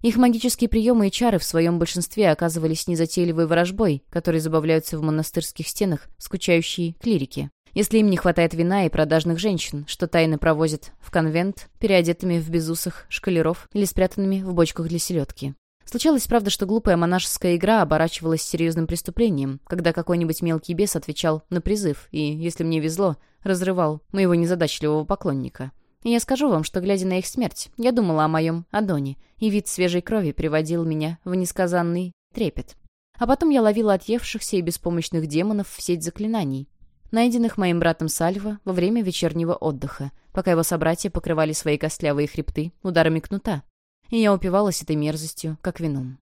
Их магические приемы и чары в своем большинстве оказывались незатейливой ворожбой, которой забавляются в монастырских стенах скучающие клирики. Если им не хватает вина и продажных женщин, что тайно провозят в конвент, переодетыми в безусых шкалеров или спрятанными в бочках для селедки. Случалось, правда, что глупая монашеская игра оборачивалась серьезным преступлением, когда какой-нибудь мелкий бес отвечал на призыв и, если мне везло, разрывал моего незадачливого поклонника. И я скажу вам, что, глядя на их смерть, я думала о моем Адоне, и вид свежей крови приводил меня в несказанный трепет. А потом я ловила отъевшихся и беспомощных демонов в сеть заклинаний, найденных моим братом Сальво во время вечернего отдыха, пока его собратья покрывали свои костлявые хребты ударами кнута. И я упивалась этой мерзостью, как вином.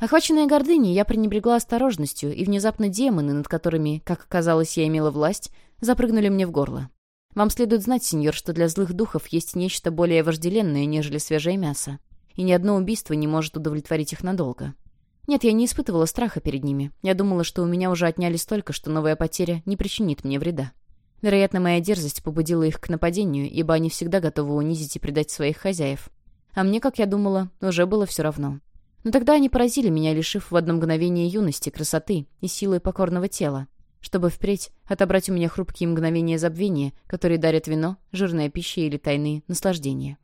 Охваченная гордыней, я пренебрегла осторожностью, и внезапно демоны, над которыми, как казалось, я имела власть, запрыгнули мне в горло. Вам следует знать, сеньор, что для злых духов есть нечто более вожделенное, нежели свежее мясо. И ни одно убийство не может удовлетворить их надолго. Нет, я не испытывала страха перед ними. Я думала, что у меня уже отняли столько, что новая потеря не причинит мне вреда. Вероятно, моя дерзость побудила их к нападению, ибо они всегда готовы унизить и предать своих хозяев. А мне, как я думала, уже было все равно. Но тогда они поразили меня, лишив в одно мгновение юности, красоты и силы покорного тела чтобы впредь отобрать у меня хрупкие мгновения забвения, которые дарят вино, жирная пища или тайные наслаждения.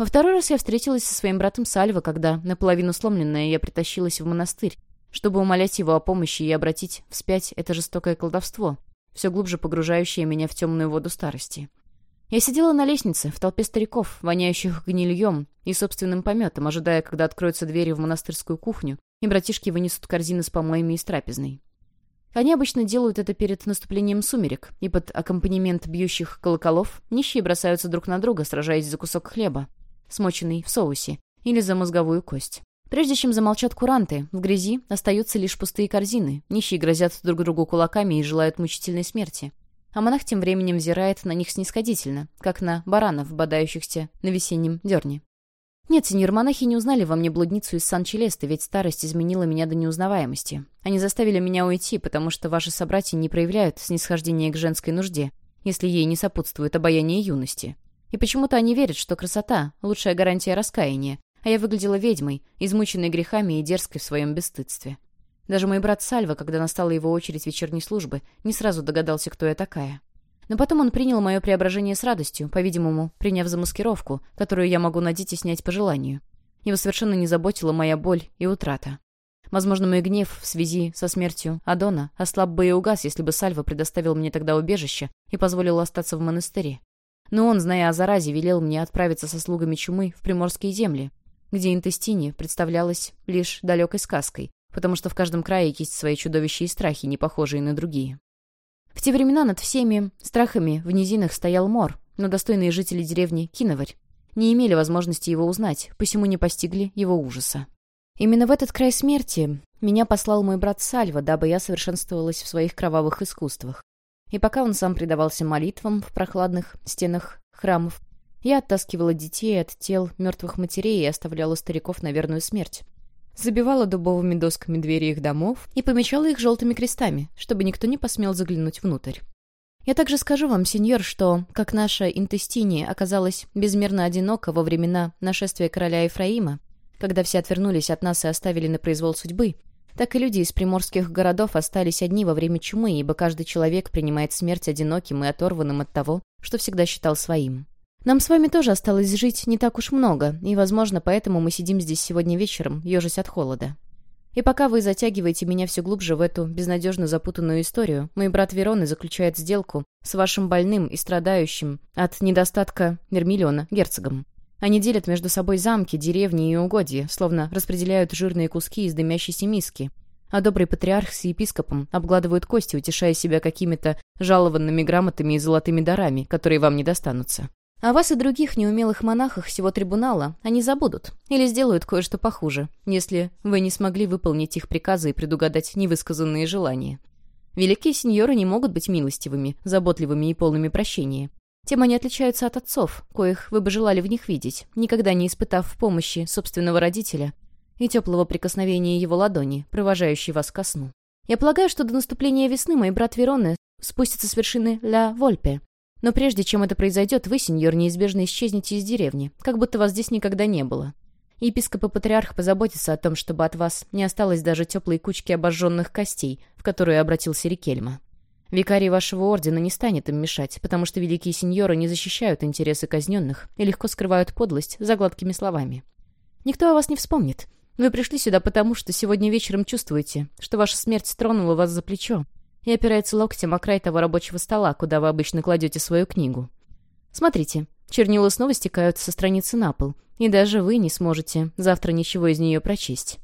Во второй раз я встретилась со своим братом Сальво, когда, наполовину сломленная, я притащилась в монастырь, чтобы умолять его о помощи и обратить вспять это жестокое колдовство, все глубже погружающее меня в темную воду старости. Я сидела на лестнице, в толпе стариков, воняющих гнильем и собственным пометом, ожидая, когда откроются двери в монастырскую кухню, и братишки вынесут корзины с помоями из трапезной. Они обычно делают это перед наступлением сумерек, и под аккомпанемент бьющих колоколов нищие бросаются друг на друга, сражаясь за кусок хлеба, смоченный в соусе, или за мозговую кость. Прежде чем замолчат куранты, в грязи остаются лишь пустые корзины, нищие грозят друг другу кулаками и желают мучительной смерти. А монах тем временем взирает на них снисходительно, как на баранов, бодающихся на весеннем дерне. «Нет, сеньор, монахи не узнали во мне блудницу из Сан-Челесты, ведь старость изменила меня до неузнаваемости. Они заставили меня уйти, потому что ваши собратья не проявляют снисхождения к женской нужде, если ей не сопутствует обаяние юности. И почему-то они верят, что красота — лучшая гарантия раскаяния, а я выглядела ведьмой, измученной грехами и дерзкой в своем бесстыдстве. Даже мой брат Сальва, когда настала его очередь вечерней службы, не сразу догадался, кто я такая. Но потом он принял мое преображение с радостью, по-видимому, приняв за маскировку, которую я могу надеть и снять по желанию. Его совершенно не заботила моя боль и утрата. Возможно, мой гнев в связи со смертью Адона ослаб бы и угас, если бы Сальва предоставил мне тогда убежище и позволил остаться в монастыре. Но он, зная о заразе, велел мне отправиться со слугами чумы в приморские земли, где интестине представлялась лишь далекой сказкой, потому что в каждом крае есть свои чудовища и страхи, не похожие на другие. В те времена над всеми страхами в низинах стоял мор, но достойные жители деревни Киноварь не имели возможности его узнать, посему не постигли его ужаса. Именно в этот край смерти меня послал мой брат Сальва, дабы я совершенствовалась в своих кровавых искусствах. И пока он сам предавался молитвам в прохладных стенах храмов, я оттаскивала детей от тел мертвых матерей и оставляла стариков на верную смерть. Забивала дубовыми досками двери их домов и помечала их желтыми крестами, чтобы никто не посмел заглянуть внутрь. Я также скажу вам, сеньор, что, как наша интестиния оказалась безмерно одинока во времена нашествия короля Ефраима, когда все отвернулись от нас и оставили на произвол судьбы, так и люди из приморских городов остались одни во время чумы, ибо каждый человек принимает смерть одиноким и оторванным от того, что всегда считал своим. Нам с вами тоже осталось жить не так уж много, и, возможно, поэтому мы сидим здесь сегодня вечером, ежась от холода. И пока вы затягиваете меня все глубже в эту безнадежно запутанную историю, мой брат Вероны заключает сделку с вашим больным и страдающим от недостатка Вермиллиона герцогом. Они делят между собой замки, деревни и угодья, словно распределяют жирные куски из дымящейся миски. А добрый патриарх с епископом обгладывают кости, утешая себя какими-то жалованными грамотами и золотыми дарами, которые вам не достанутся. А вас и других неумелых монахах всего трибунала они забудут или сделают кое-что похуже, если вы не смогли выполнить их приказы и предугадать невысказанные желания. Великие сеньоры не могут быть милостивыми, заботливыми и полными прощения. Тем они отличаются от отцов, коих вы бы желали в них видеть, никогда не испытав в помощи собственного родителя и теплого прикосновения его ладони, провожающей вас ко сну. Я полагаю, что до наступления весны мой брат Вероне спустится с вершины Ля Вольпе. Но прежде чем это произойдет, вы, сеньор, неизбежно исчезнете из деревни, как будто вас здесь никогда не было. Епископ и патриарх позаботятся о том, чтобы от вас не осталось даже теплой кучки обожженных костей, в которую обратился Рикельма. Викарий вашего ордена не станет им мешать, потому что великие сеньоры не защищают интересы казненных и легко скрывают подлость за гладкими словами. Никто о вас не вспомнит. Вы пришли сюда потому, что сегодня вечером чувствуете, что ваша смерть стронула вас за плечо и опирается локтем о край того рабочего стола, куда вы обычно кладете свою книгу. Смотрите, чернила снова стекают со страницы на пол, и даже вы не сможете завтра ничего из нее прочесть.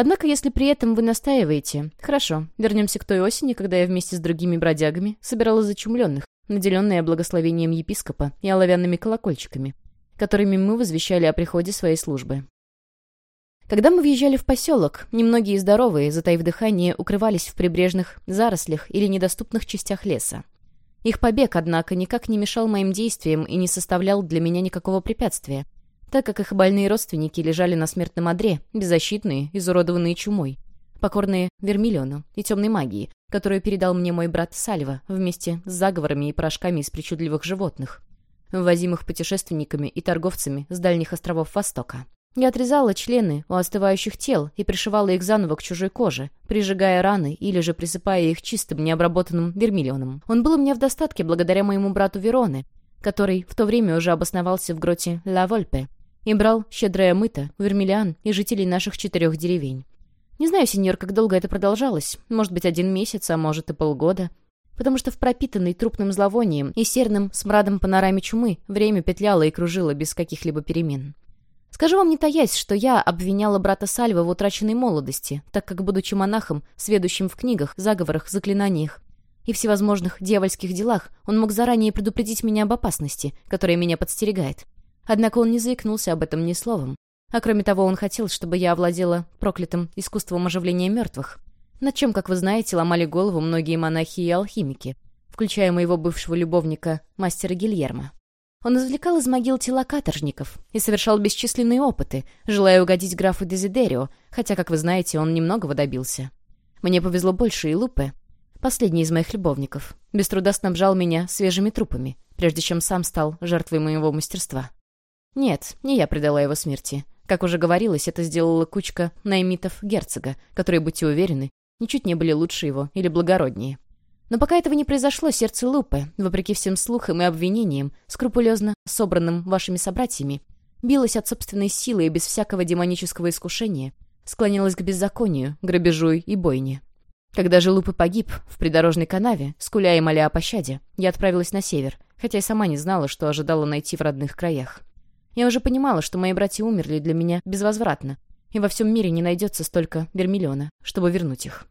Однако, если при этом вы настаиваете... Хорошо, вернемся к той осени, когда я вместе с другими бродягами собирала зачумленных, наделенные благословением епископа и оловянными колокольчиками, которыми мы возвещали о приходе своей службы. Когда мы въезжали в поселок, немногие здоровые, затаив дыхание, укрывались в прибрежных зарослях или недоступных частях леса. Их побег, однако, никак не мешал моим действиям и не составлял для меня никакого препятствия, так как их больные родственники лежали на смертном одре, беззащитные, изуродованные чумой, покорные Вермиллиону и темной магии, которую передал мне мой брат Сальва вместе с заговорами и порошками из причудливых животных, ввозимых путешественниками и торговцами с дальних островов Востока. Я отрезала члены у остывающих тел и пришивала их заново к чужой коже, прижигая раны или же присыпая их чистым, необработанным вермиллионом. Он был у меня в достатке благодаря моему брату Вероне, который в то время уже обосновался в гроте Ла Вольпе, и брал щедрое мыто у вермиллиан и жителей наших четырех деревень. Не знаю, сеньор, как долго это продолжалось, может быть, один месяц, а может и полгода, потому что в пропитанной трупным зловонием и серным смрадом панораме чумы время петляло и кружило без каких-либо перемен. Скажу вам не таясь, что я обвиняла брата Сальва в утраченной молодости, так как, будучи монахом, сведущим в книгах, заговорах, заклинаниях и всевозможных дьявольских делах, он мог заранее предупредить меня об опасности, которая меня подстерегает. Однако он не заикнулся об этом ни словом. А кроме того, он хотел, чтобы я овладела проклятым искусством оживления мертвых, над чем, как вы знаете, ломали голову многие монахи и алхимики, включая моего бывшего любовника, мастера Гильермо. Он извлекал из могил тела каторжников и совершал бесчисленные опыты, желая угодить графу Дезидерио, хотя, как вы знаете, он немногого добился. Мне повезло больше, и Лупе, последний из моих любовников, без труда снабжал меня свежими трупами, прежде чем сам стал жертвой моего мастерства. Нет, не я предала его смерти. Как уже говорилось, это сделала кучка наймитов герцога, которые, будьте уверены, ничуть не были лучше его или благороднее. Но пока этого не произошло, сердце Лупы, вопреки всем слухам и обвинениям, скрупулезно собранным вашими собратьями, билось от собственной силы и без всякого демонического искушения, склонилось к беззаконию, грабежу и бойне. Когда же Лупы погиб в придорожной канаве, скуля и моля о пощаде, я отправилась на север, хотя и сама не знала, что ожидала найти в родных краях. Я уже понимала, что мои братья умерли для меня безвозвратно, и во всем мире не найдется столько вермиллиона, чтобы вернуть их.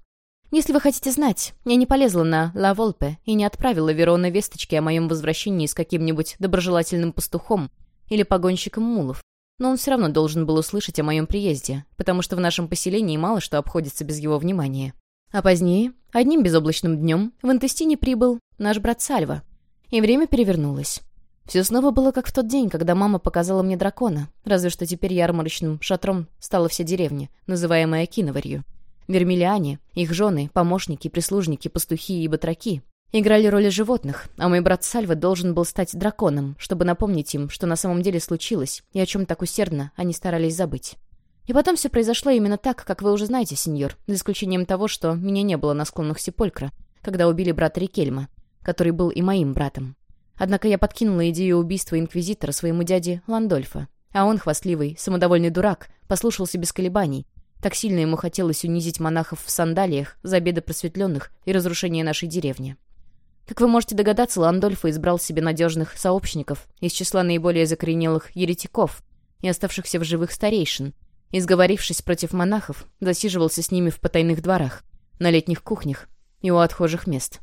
Если вы хотите знать, я не полезла на Ла Волпе и не отправила Верона весточки о моем возвращении с каким-нибудь доброжелательным пастухом или погонщиком мулов, но он все равно должен был услышать о моем приезде, потому что в нашем поселении мало что обходится без его внимания. А позднее, одним безоблачным днем, в Интестине прибыл наш брат Сальва, и время перевернулось. Все снова было как в тот день, когда мама показала мне дракона, разве что теперь ярмарочным шатром стала вся деревня, называемая Киноварью. Вермиллиане, их жены, помощники, прислужники, пастухи и батраки играли роли животных, а мой брат Сальва должен был стать драконом, чтобы напомнить им, что на самом деле случилось и о чем так усердно они старались забыть. И потом все произошло именно так, как вы уже знаете, сеньор, за исключением того, что меня не было на склонах Сеполькра, когда убили брата Рикельма, который был и моим братом. Однако я подкинула идею убийства инквизитора своему дяде Ландольфа, а он, хвастливый, самодовольный дурак, послушался без колебаний, так сильно ему хотелось унизить монахов в сандалиях за беды просветленных и разрушение нашей деревни. Как вы можете догадаться, Ландольфа избрал себе надежных сообщников из числа наиболее закоренелых еретиков и оставшихся в живых старейшин, и, против монахов, засиживался с ними в потайных дворах, на летних кухнях и у отхожих мест.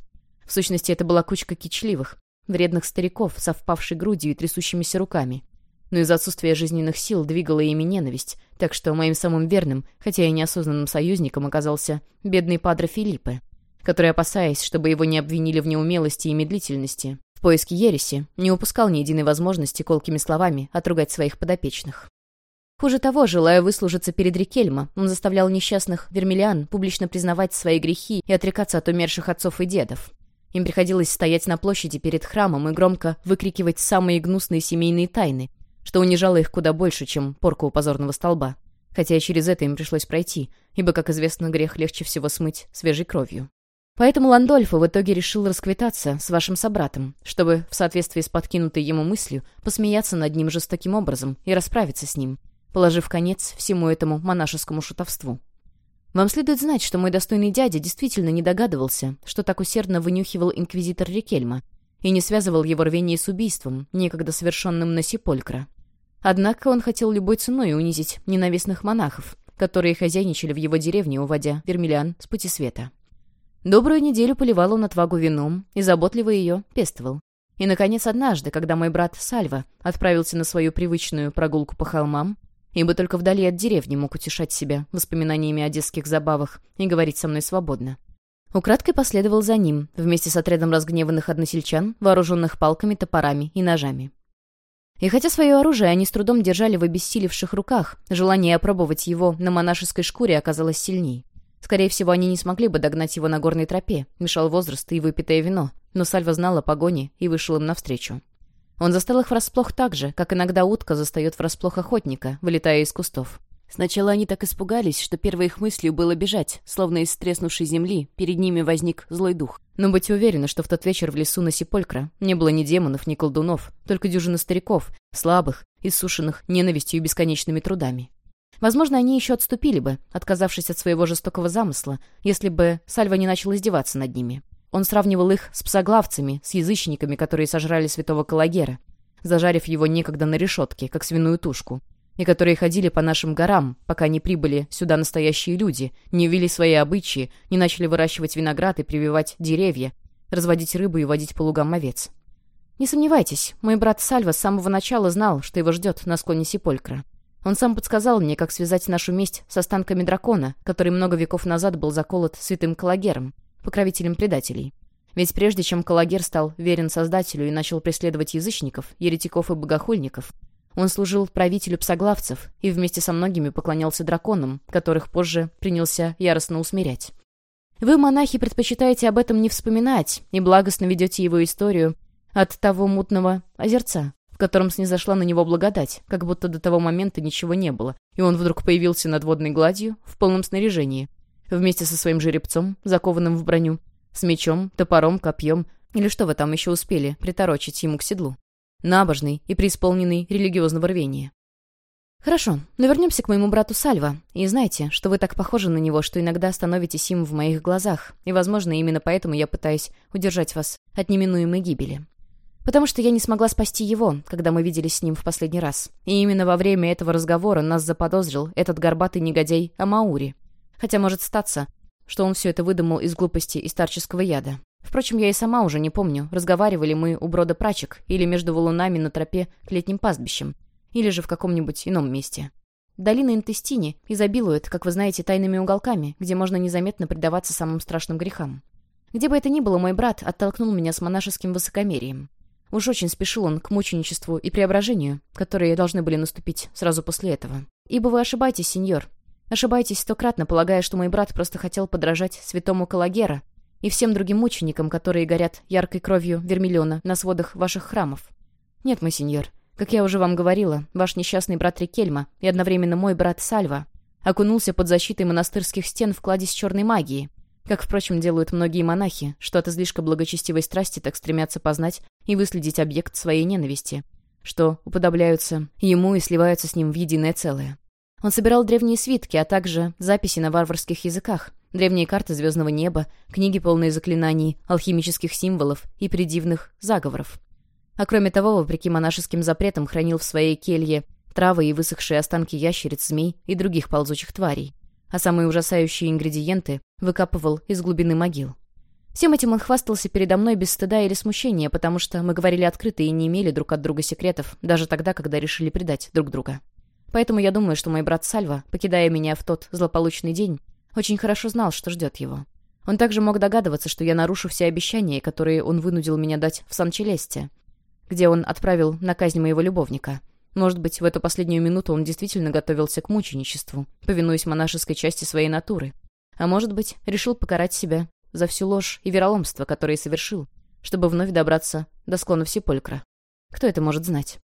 В сущности, это была кучка кичливых, вредных стариков, совпавшей грудью и трясущимися руками, но из-за отсутствия жизненных сил двигала ими ненависть, так что моим самым верным, хотя и неосознанным союзником оказался бедный падре Филиппе, который, опасаясь, чтобы его не обвинили в неумелости и медлительности, в поиске ереси, не упускал ни единой возможности колкими словами отругать своих подопечных. Хуже того, желая выслужиться перед Рикельмо, он заставлял несчастных вермиллиан публично признавать свои грехи и отрекаться от умерших отцов и дедов. Им приходилось стоять на площади перед храмом и громко выкрикивать самые гнусные семейные тайны, что унижало их куда больше, чем порка у позорного столба. Хотя и через это им пришлось пройти, ибо, как известно, грех легче всего смыть свежей кровью. Поэтому Ландольфо в итоге решил расквитаться с вашим собратом, чтобы, в соответствии с подкинутой ему мыслью, посмеяться над ним жестоким образом и расправиться с ним, положив конец всему этому монашескому шутовству. Вам следует знать, что мой достойный дядя действительно не догадывался, что так усердно вынюхивал инквизитор Рикельма, и не связывал его рвение с убийством, некогда совершенным на Сиполькра. Однако он хотел любой ценой унизить ненавистных монахов, которые хозяйничали в его деревне, уводя вермилян с пути света. Добрую неделю поливал он отвагу вином и заботливо ее пестовал. И, наконец, однажды, когда мой брат Сальва отправился на свою привычную прогулку по холмам, ибо только вдали от деревни мог утешать себя воспоминаниями о детских забавах и говорить со мной свободно. Украдкой последовал за ним, вместе с отрядом разгневанных односельчан, вооруженных палками, топорами и ножами. И хотя свое оружие они с трудом держали в обессилевших руках, желание опробовать его на монашеской шкуре оказалось сильней. Скорее всего, они не смогли бы догнать его на горной тропе, мешал возраст и выпитое вино, но Сальва знал о погоне и вышел им навстречу. Он застал их врасплох так же, как иногда утка застает врасплох охотника, вылетая из кустов. Сначала они так испугались, что первой их мыслью было бежать, словно из треснувшей земли перед ними возник злой дух. Но будьте уверены, что в тот вечер в лесу на Сиполькра не было ни демонов, ни колдунов, только дюжина стариков, слабых, иссушенных ненавистью и бесконечными трудами. Возможно, они еще отступили бы, отказавшись от своего жестокого замысла, если бы Сальва не начал издеваться над ними. Он сравнивал их с псоглавцами, с язычниками, которые сожрали святого Калагера, зажарив его некогда на решетке, как свиную тушку и которые ходили по нашим горам, пока не прибыли сюда настоящие люди, не ввели свои обычаи, не начали выращивать виноград и прививать деревья, разводить рыбу и водить по лугам овец. Не сомневайтесь, мой брат Сальва с самого начала знал, что его ждет на склоне Сиполькра. Он сам подсказал мне, как связать нашу месть с останками дракона, который много веков назад был заколот святым Калагером, покровителем предателей. Ведь прежде чем Калагер стал верен Создателю и начал преследовать язычников, еретиков и богохульников, он служил правителю псоглавцев и вместе со многими поклонялся драконам, которых позже принялся яростно усмирять. Вы, монахи, предпочитаете об этом не вспоминать и благостно ведете его историю от того мутного озерца, в котором снизошла на него благодать, как будто до того момента ничего не было, и он вдруг появился над водной гладью в полном снаряжении, вместе со своим жеребцом, закованным в броню, С мечом, топором, копьем, или что вы там еще успели приторочить ему к седлу? Набожный и преисполненный религиозного рвения. «Хорошо, но вернемся к моему брату Сальва. И знайте, что вы так похожи на него, что иногда становитесь им в моих глазах, и, возможно, именно поэтому я пытаюсь удержать вас от неминуемой гибели. Потому что я не смогла спасти его, когда мы виделись с ним в последний раз. И именно во время этого разговора нас заподозрил этот горбатый негодяй Амаури. Хотя может статься, что он все это выдумал из глупости и старческого яда. Впрочем, я и сама уже не помню, разговаривали мы у брода прачек или между валунами на тропе к летним пастбищам или же в каком-нибудь ином месте. Долина Интестини изобилует, как вы знаете, тайными уголками, где можно незаметно предаваться самым страшным грехам. Где бы это ни было, мой брат оттолкнул меня с монашеским высокомерием. Уж очень спешил он к мученичеству и преображению, которые должны были наступить сразу после этого. Ибо вы ошибаетесь, сеньор. Ошибаетесь стократно, полагая, что мой брат просто хотел подражать святому Калагера и всем другим мученикам, которые горят яркой кровью вермиллиона на сводах ваших храмов. Нет, мой сеньор, как я уже вам говорила, ваш несчастный брат Рикельма и одновременно мой брат Сальва окунулся под защитой монастырских стен в кладезь черной магии, как, впрочем, делают многие монахи, что от излишка благочестивой страсти так стремятся познать и выследить объект своей ненависти, что уподобляются ему и сливаются с ним в единое целое. Он собирал древние свитки, а также записи на варварских языках, древние карты звездного неба, книги, полные заклинаний, алхимических символов и придивных заговоров. А кроме того, вопреки монашеским запретам, хранил в своей келье травы и высохшие останки ящериц, змей и других ползучих тварей. А самые ужасающие ингредиенты выкапывал из глубины могил. Всем этим он хвастался передо мной без стыда или смущения, потому что мы говорили открыто и не имели друг от друга секретов, даже тогда, когда решили предать друг друга. Поэтому я думаю, что мой брат Сальва, покидая меня в тот злополучный день, очень хорошо знал, что ждет его. Он также мог догадываться, что я нарушу все обещания, которые он вынудил меня дать в Сан-Челесте, где он отправил на казнь моего любовника. Может быть, в эту последнюю минуту он действительно готовился к мученичеству, повинуясь монашеской части своей натуры. А может быть, решил покарать себя за всю ложь и вероломство, которые совершил, чтобы вновь добраться до склонов Сепулькра. Кто это может знать?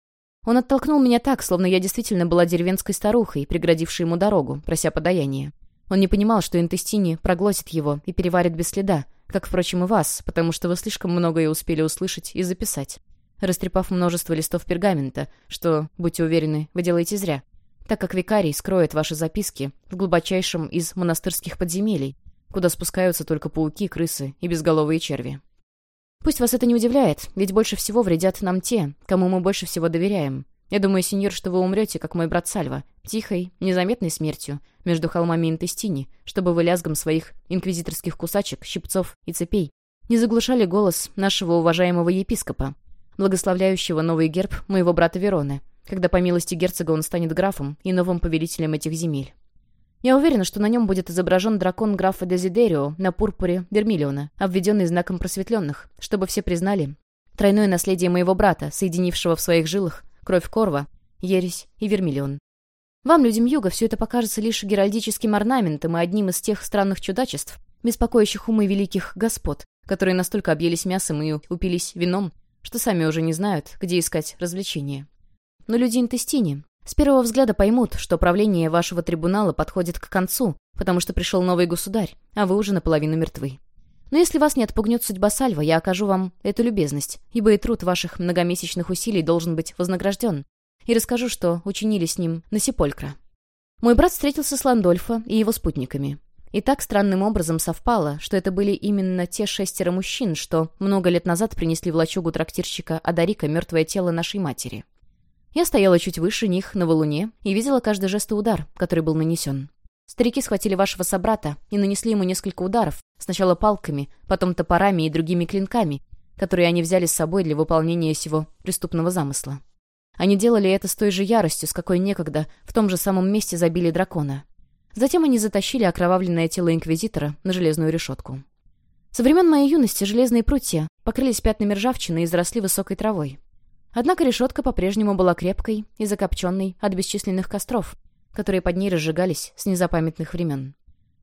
Он оттолкнул меня так, словно я действительно была деревенской старухой, преградившей ему дорогу, прося подаяния. Он не понимал, что Интестини проглотит его и переварит без следа, как, впрочем, и вас, потому что вы слишком многое успели услышать и записать растрепав множество листов пергамента, что, будьте уверены, вы делаете зря, так как викарий скроет ваши записки в глубочайшем из монастырских подземелий, куда спускаются только пауки, крысы и безголовые черви. Пусть вас это не удивляет, ведь больше всего вредят нам те, кому мы больше всего доверяем. Я думаю, сеньор, что вы умрете, как мой брат Сальва, тихой, незаметной смертью, между холмами Интестини, чтобы вы лязгом своих инквизиторских кусачек, щипцов и цепей не заглушали голос нашего уважаемого епископа, благословляющего новый герб моего брата Вероны, когда по милости герцога он станет графом и новым повелителем этих земель. Я уверена, что на нем будет изображен дракон графа Дезидерио на пурпуре Вермиллиона, обведенный знаком просветленных, чтобы все признали тройное наследие моего брата, соединившего в своих жилах кровь Корва, ересь и Вермиллион. Вам, людям Юга, все это покажется лишь геральдическим орнаментом и одним из тех странных чудачеств, беспокоящих умы великих господ, которые настолько объелись мясом и упились вином, что сами уже не знают, где искать развлечения. Но люди Интестини с первого взгляда поймут, что правление вашего трибунала подходит к концу, потому что пришел новый государь, а вы уже наполовину мертвы. Но если вас не отпугнет судьба Сальва, я окажу вам эту любезность, ибо и труд ваших многомесячных усилий должен быть вознагражден, и расскажу, что учинили с ним на Сеполькра. Мой брат встретился с Ландольфо и его спутниками. И так странным образом совпало, что это были именно те шестеро мужчин, что много лет назад принесли в лачугу трактирщика Адарика мертвое тело нашей матери. Я стояла чуть выше них, на валуне, и видела каждый жест и удар, который был нанесен. Старики схватили вашего собрата и нанесли ему несколько ударов, сначала палками, потом топорами и другими клинками, которые они взяли с собой для выполнения сего преступного замысла. Они делали это с той же яростью, с какой некогда в том же самом месте забили дракона. Затем они затащили окровавленное тело инквизитора на железную решетку. Со времен моей юности железные прутья покрылись пятнами ржавчины и заросли высокой травой. Однако решетка по-прежнему была крепкой и закопченной от бесчисленных костров, которые под ней разжигались с незапамятных времен.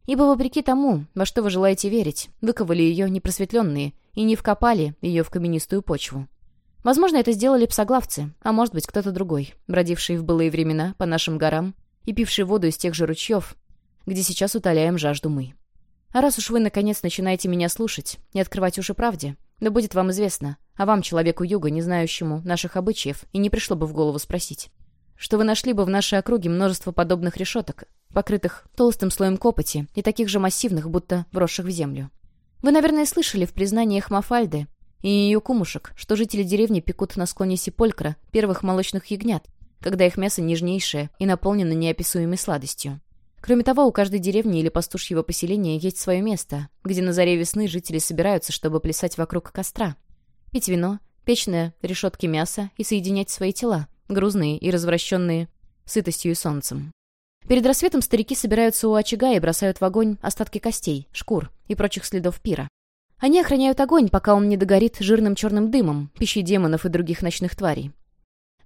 Ибо, вопреки тому, во что вы желаете верить, выковали ее непросветленные и не вкопали ее в каменистую почву. Возможно, это сделали псоглавцы, а может быть, кто-то другой, бродивший в былые времена по нашим горам и пивший воду из тех же ручьев, где сейчас утоляем жажду мы. А раз уж вы, наконец, начинаете меня слушать и открывать уши правде, да будет вам известно, а вам, человеку юга, не знающему наших обычаев, и не пришло бы в голову спросить, что вы нашли бы в нашей округе множество подобных решеток, покрытых толстым слоем копоти и таких же массивных, будто вросших в землю. Вы, наверное, слышали в признаниях Мафальды и ее кумушек, что жители деревни пекут на склоне Сиполькра первых молочных ягнят, когда их мясо нежнейшее и наполнено неописуемой сладостью. Кроме того, у каждой деревни или пастушьего поселения есть свое место, где на заре весны жители собираются, чтобы плясать вокруг костра, пить вино, печь на решетке мяса и соединять свои тела, грузные и развращенные сытостью и солнцем. Перед рассветом старики собираются у очага и бросают в огонь остатки костей, шкур и прочих следов пира. Они охраняют огонь, пока он не догорит жирным черным дымом, пищей демонов и других ночных тварей.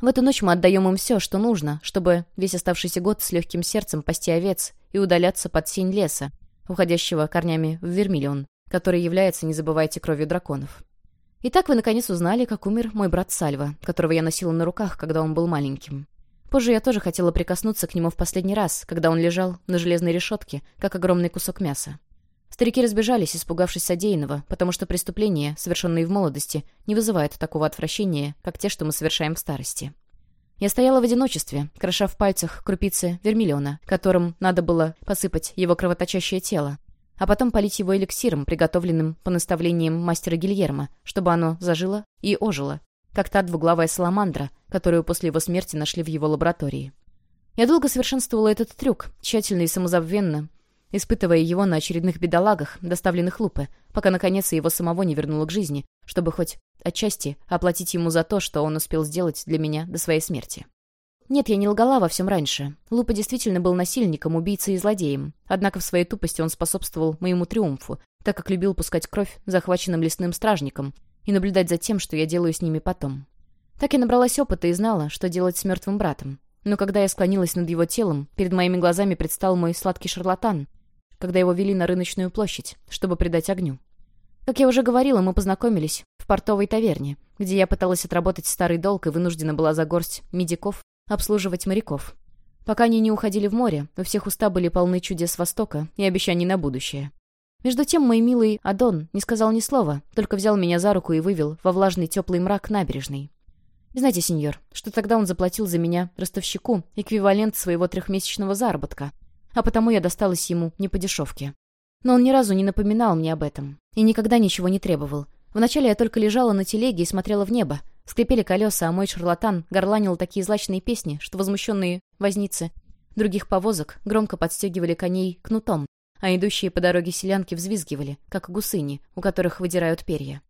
В эту ночь мы отдаем им все, что нужно, чтобы весь оставшийся год с легким сердцем пасти овец и удаляться под сень леса, уходящего корнями в вермиллион, который является, не забывайте, кровью драконов. Итак, вы наконец узнали, как умер мой брат Сальва, которого я носила на руках, когда он был маленьким. Позже я тоже хотела прикоснуться к нему в последний раз, когда он лежал на железной решетке, как огромный кусок мяса. Старики разбежались, испугавшись содеянного, потому что преступления, совершенные в молодости, не вызывают такого отвращения, как те, что мы совершаем в старости. Я стояла в одиночестве, кроша в пальцах крупицы вермиллиона, которым надо было посыпать его кровоточащее тело, а потом полить его эликсиром, приготовленным по наставлениям мастера Гильермо, чтобы оно зажило и ожило, как та двуглавая саламандра, которую после его смерти нашли в его лаборатории. Я долго совершенствовала этот трюк, тщательно и самозабвенно, испытывая его на очередных бедолагах, доставленных Лупе, пока, наконец, его самого не вернуло к жизни, чтобы хоть отчасти оплатить ему за то, что он успел сделать для меня до своей смерти. Нет, я не лгала во всем раньше. Лупа действительно был насильником, убийцей и злодеем. Однако в своей тупости он способствовал моему триумфу, так как любил пускать кровь захваченным лесным стражникам, и наблюдать за тем, что я делаю с ними потом. Так я набралась опыта и знала, что делать с мертвым братом. Но когда я склонилась над его телом, перед моими глазами предстал мой сладкий шарлатан, когда его вели на рыночную площадь, чтобы придать огню. Как я уже говорила, мы познакомились в портовой таверне, где я пыталась отработать старый долг и вынуждена была за горсть медиков обслуживать моряков. Пока они не уходили в море, у всех уста были полны чудес Востока и обещаний на будущее. Между тем мой милый Адон не сказал ни слова, только взял меня за руку и вывел во влажный теплый мрак набережной. И знаете, сеньор, что тогда он заплатил за меня ростовщику эквивалент своего трехмесячного заработка, а потому я досталась ему не по дешевке. Но он ни разу не напоминал мне об этом и никогда ничего не требовал. Вначале я только лежала на телеге и смотрела в небо. Скрипели колеса, а мой шарлатан горланил такие злачные песни, что возмущенные возницы других повозок громко подстегивали коней кнутом, а идущие по дороге селянки взвизгивали, как гусыни, у которых выдирают перья.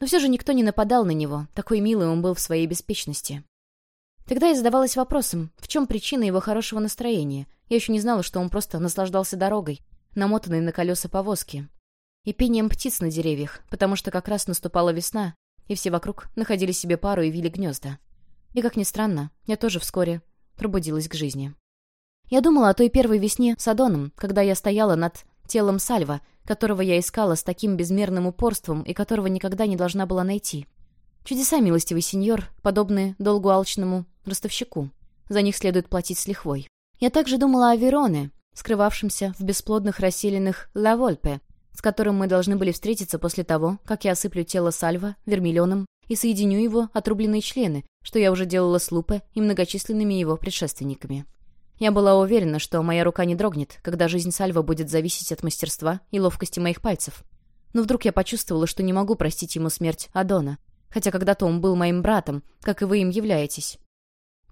Но все же никто не нападал на него, такой милый он был в своей беспечности. Тогда я задавалась вопросом, в чем причина его хорошего настроения. Я еще не знала, что он просто наслаждался дорогой, намотанной на колеса повозки, и пением птиц на деревьях, потому что как раз наступала весна, и все вокруг находили себе пару и вили гнезда. И, как ни странно, я тоже вскоре пробудилась к жизни. Я думала о той первой весне с Адоном, когда я стояла над телом Сальва, которого я искала с таким безмерным упорством и которого никогда не должна была найти. Чудеса, милостивый сеньор, подобные долгу алчному ростовщику. За них следует платить с лихвой. Я также думала о Вероне, скрывавшемся в бесплодных расселенных Ла Вольпе, с которым мы должны были встретиться после того, как я осыплю тело Сальва вермиллионом и соединю его отрубленные члены, что я уже делала с Лупе и многочисленными его предшественниками. Я была уверена, что моя рука не дрогнет, когда жизнь Сальва будет зависеть от мастерства и ловкости моих пальцев. Но вдруг я почувствовала, что не могу простить ему смерть Адона, хотя когда-то он был моим братом, как и вы им являетесь.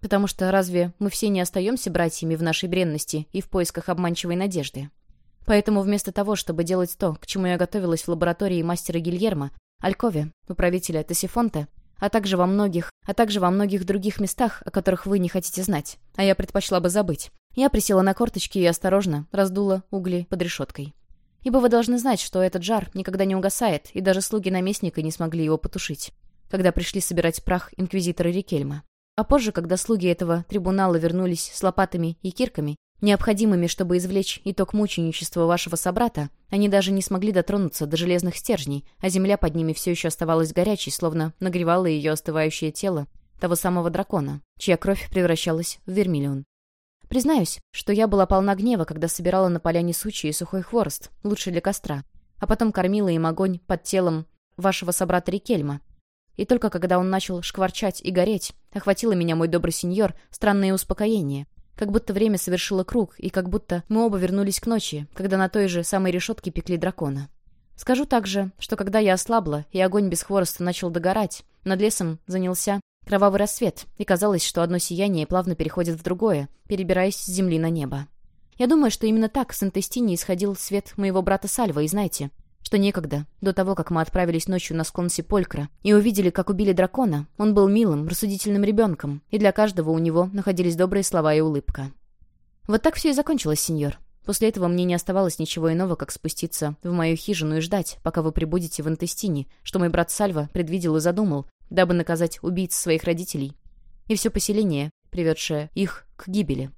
Потому что разве мы все не остаемся братьями в нашей бренности и в поисках обманчивой надежды? Поэтому вместо того, чтобы делать то, к чему я готовилась в лаборатории мастера Гильермо, Алькове, управителя Тосифонта, а также во многих, а также во многих других местах, о которых вы не хотите знать, а я предпочла бы забыть. Я присела на корточки и осторожно раздула угли под решеткой. Ибо вы должны знать, что этот жар никогда не угасает, и даже слуги наместника не смогли его потушить, когда пришли собирать прах инквизитора Рикельма. А позже, когда слуги этого трибунала вернулись с лопатами и кирками, необходимыми, чтобы извлечь итог мученичества вашего собрата, они даже не смогли дотронуться до железных стержней, а земля под ними все еще оставалась горячей, словно нагревала ее остывающее тело того самого дракона, чья кровь превращалась в вермиллион. Признаюсь, что я была полна гнева, когда собирала на поляне сучьи и сухой хворост, лучше для костра, а потом кормила им огонь под телом вашего собрата Рикельма. И только когда он начал шкварчать и гореть, охватило меня, мой добрый сеньор, странное успокоение. Как будто время совершило круг, и как будто мы оба вернулись к ночи, когда на той же самой решетке пекли дракона. Скажу также, что когда я ослабла, и огонь без хвороста начал догорать, над лесом занялся кровавый рассвет, и казалось, что одно сияние плавно переходит в другое, перебираясь с земли на небо. Я думаю, что именно так с Интестини исходил свет моего брата Сальва, и знаете, что некогда, до того, как мы отправились ночью на склон Сеполькра и увидели, как убили дракона, он был милым, рассудительным ребенком, и для каждого у него находились добрые слова и улыбка. Вот так все и закончилось, сеньор. После этого мне не оставалось ничего иного, как спуститься в мою хижину и ждать, пока вы прибудете в Интестине, что мой брат Сальва предвидел и задумал, дабы наказать убийц своих родителей. И все поселение, приведшее их к гибели.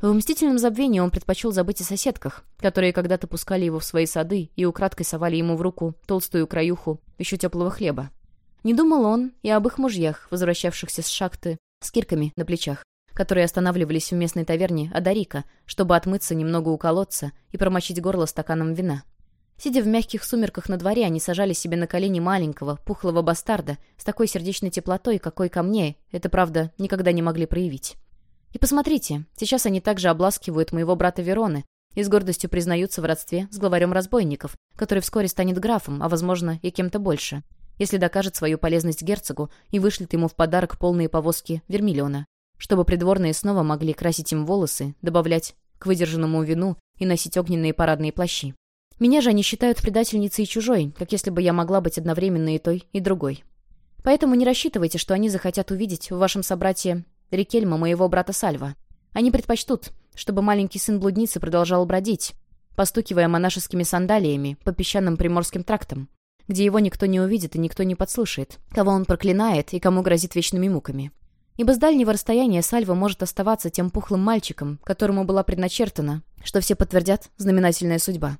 В мстительном забвении он предпочел забыть о соседках, которые когда-то пускали его в свои сады и украдкой совали ему в руку толстую краюху еще теплого хлеба. Не думал он и об их мужьях, возвращавшихся с шахты, с кирками на плечах, которые останавливались в местной таверне Адарика, чтобы отмыться немного у колодца и промочить горло стаканом вина. Сидя в мягких сумерках на дворе, они сажали себе на колени маленького, пухлого бастарда с такой сердечной теплотой, какой ко мне, это правда, никогда не могли проявить. И посмотрите, сейчас они также обласкивают моего брата Вероны и с гордостью признаются в родстве с главарем разбойников, который вскоре станет графом, а, возможно, и кем-то больше, если докажет свою полезность герцогу и вышлет ему в подарок полные повозки вермиллиона, чтобы придворные снова могли красить им волосы, добавлять к выдержанному вину и носить огненные парадные плащи. Меня же они считают предательницей и чужой, как если бы я могла быть одновременно и той, и другой. Поэтому не рассчитывайте, что они захотят увидеть в вашем собратье Рикельма, моего брата Сальва. Они предпочтут, чтобы маленький сын блудницы продолжал бродить, постукивая монашескими сандалиями по песчаным приморским трактам, где его никто не увидит и никто не подслушает, кого он проклинает и кому грозит вечными муками. Ибо с дальнего расстояния Сальва может оставаться тем пухлым мальчиком, которому была предначертана, что все подтвердят знаменательная судьба.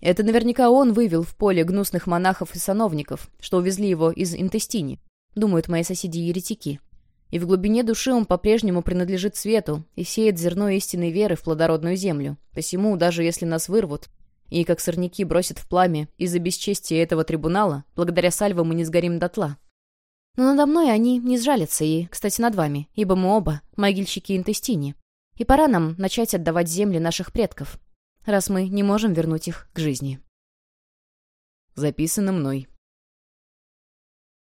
Это наверняка он вывел в поле гнусных монахов и сановников, что увезли его из Интестини, думают мои соседи-еретики. И в глубине души он по-прежнему принадлежит свету и сеет зерно истинной веры в плодородную землю. Посему, даже если нас вырвут и, как сорняки, бросят в пламя из-за бесчестия этого трибунала, благодаря сальвам мы не сгорим дотла. Но надо мной они не сжалятся и, кстати, над вами, ибо мы оба могильщики интестини. И пора нам начать отдавать земли наших предков, раз мы не можем вернуть их к жизни.
Записано мной.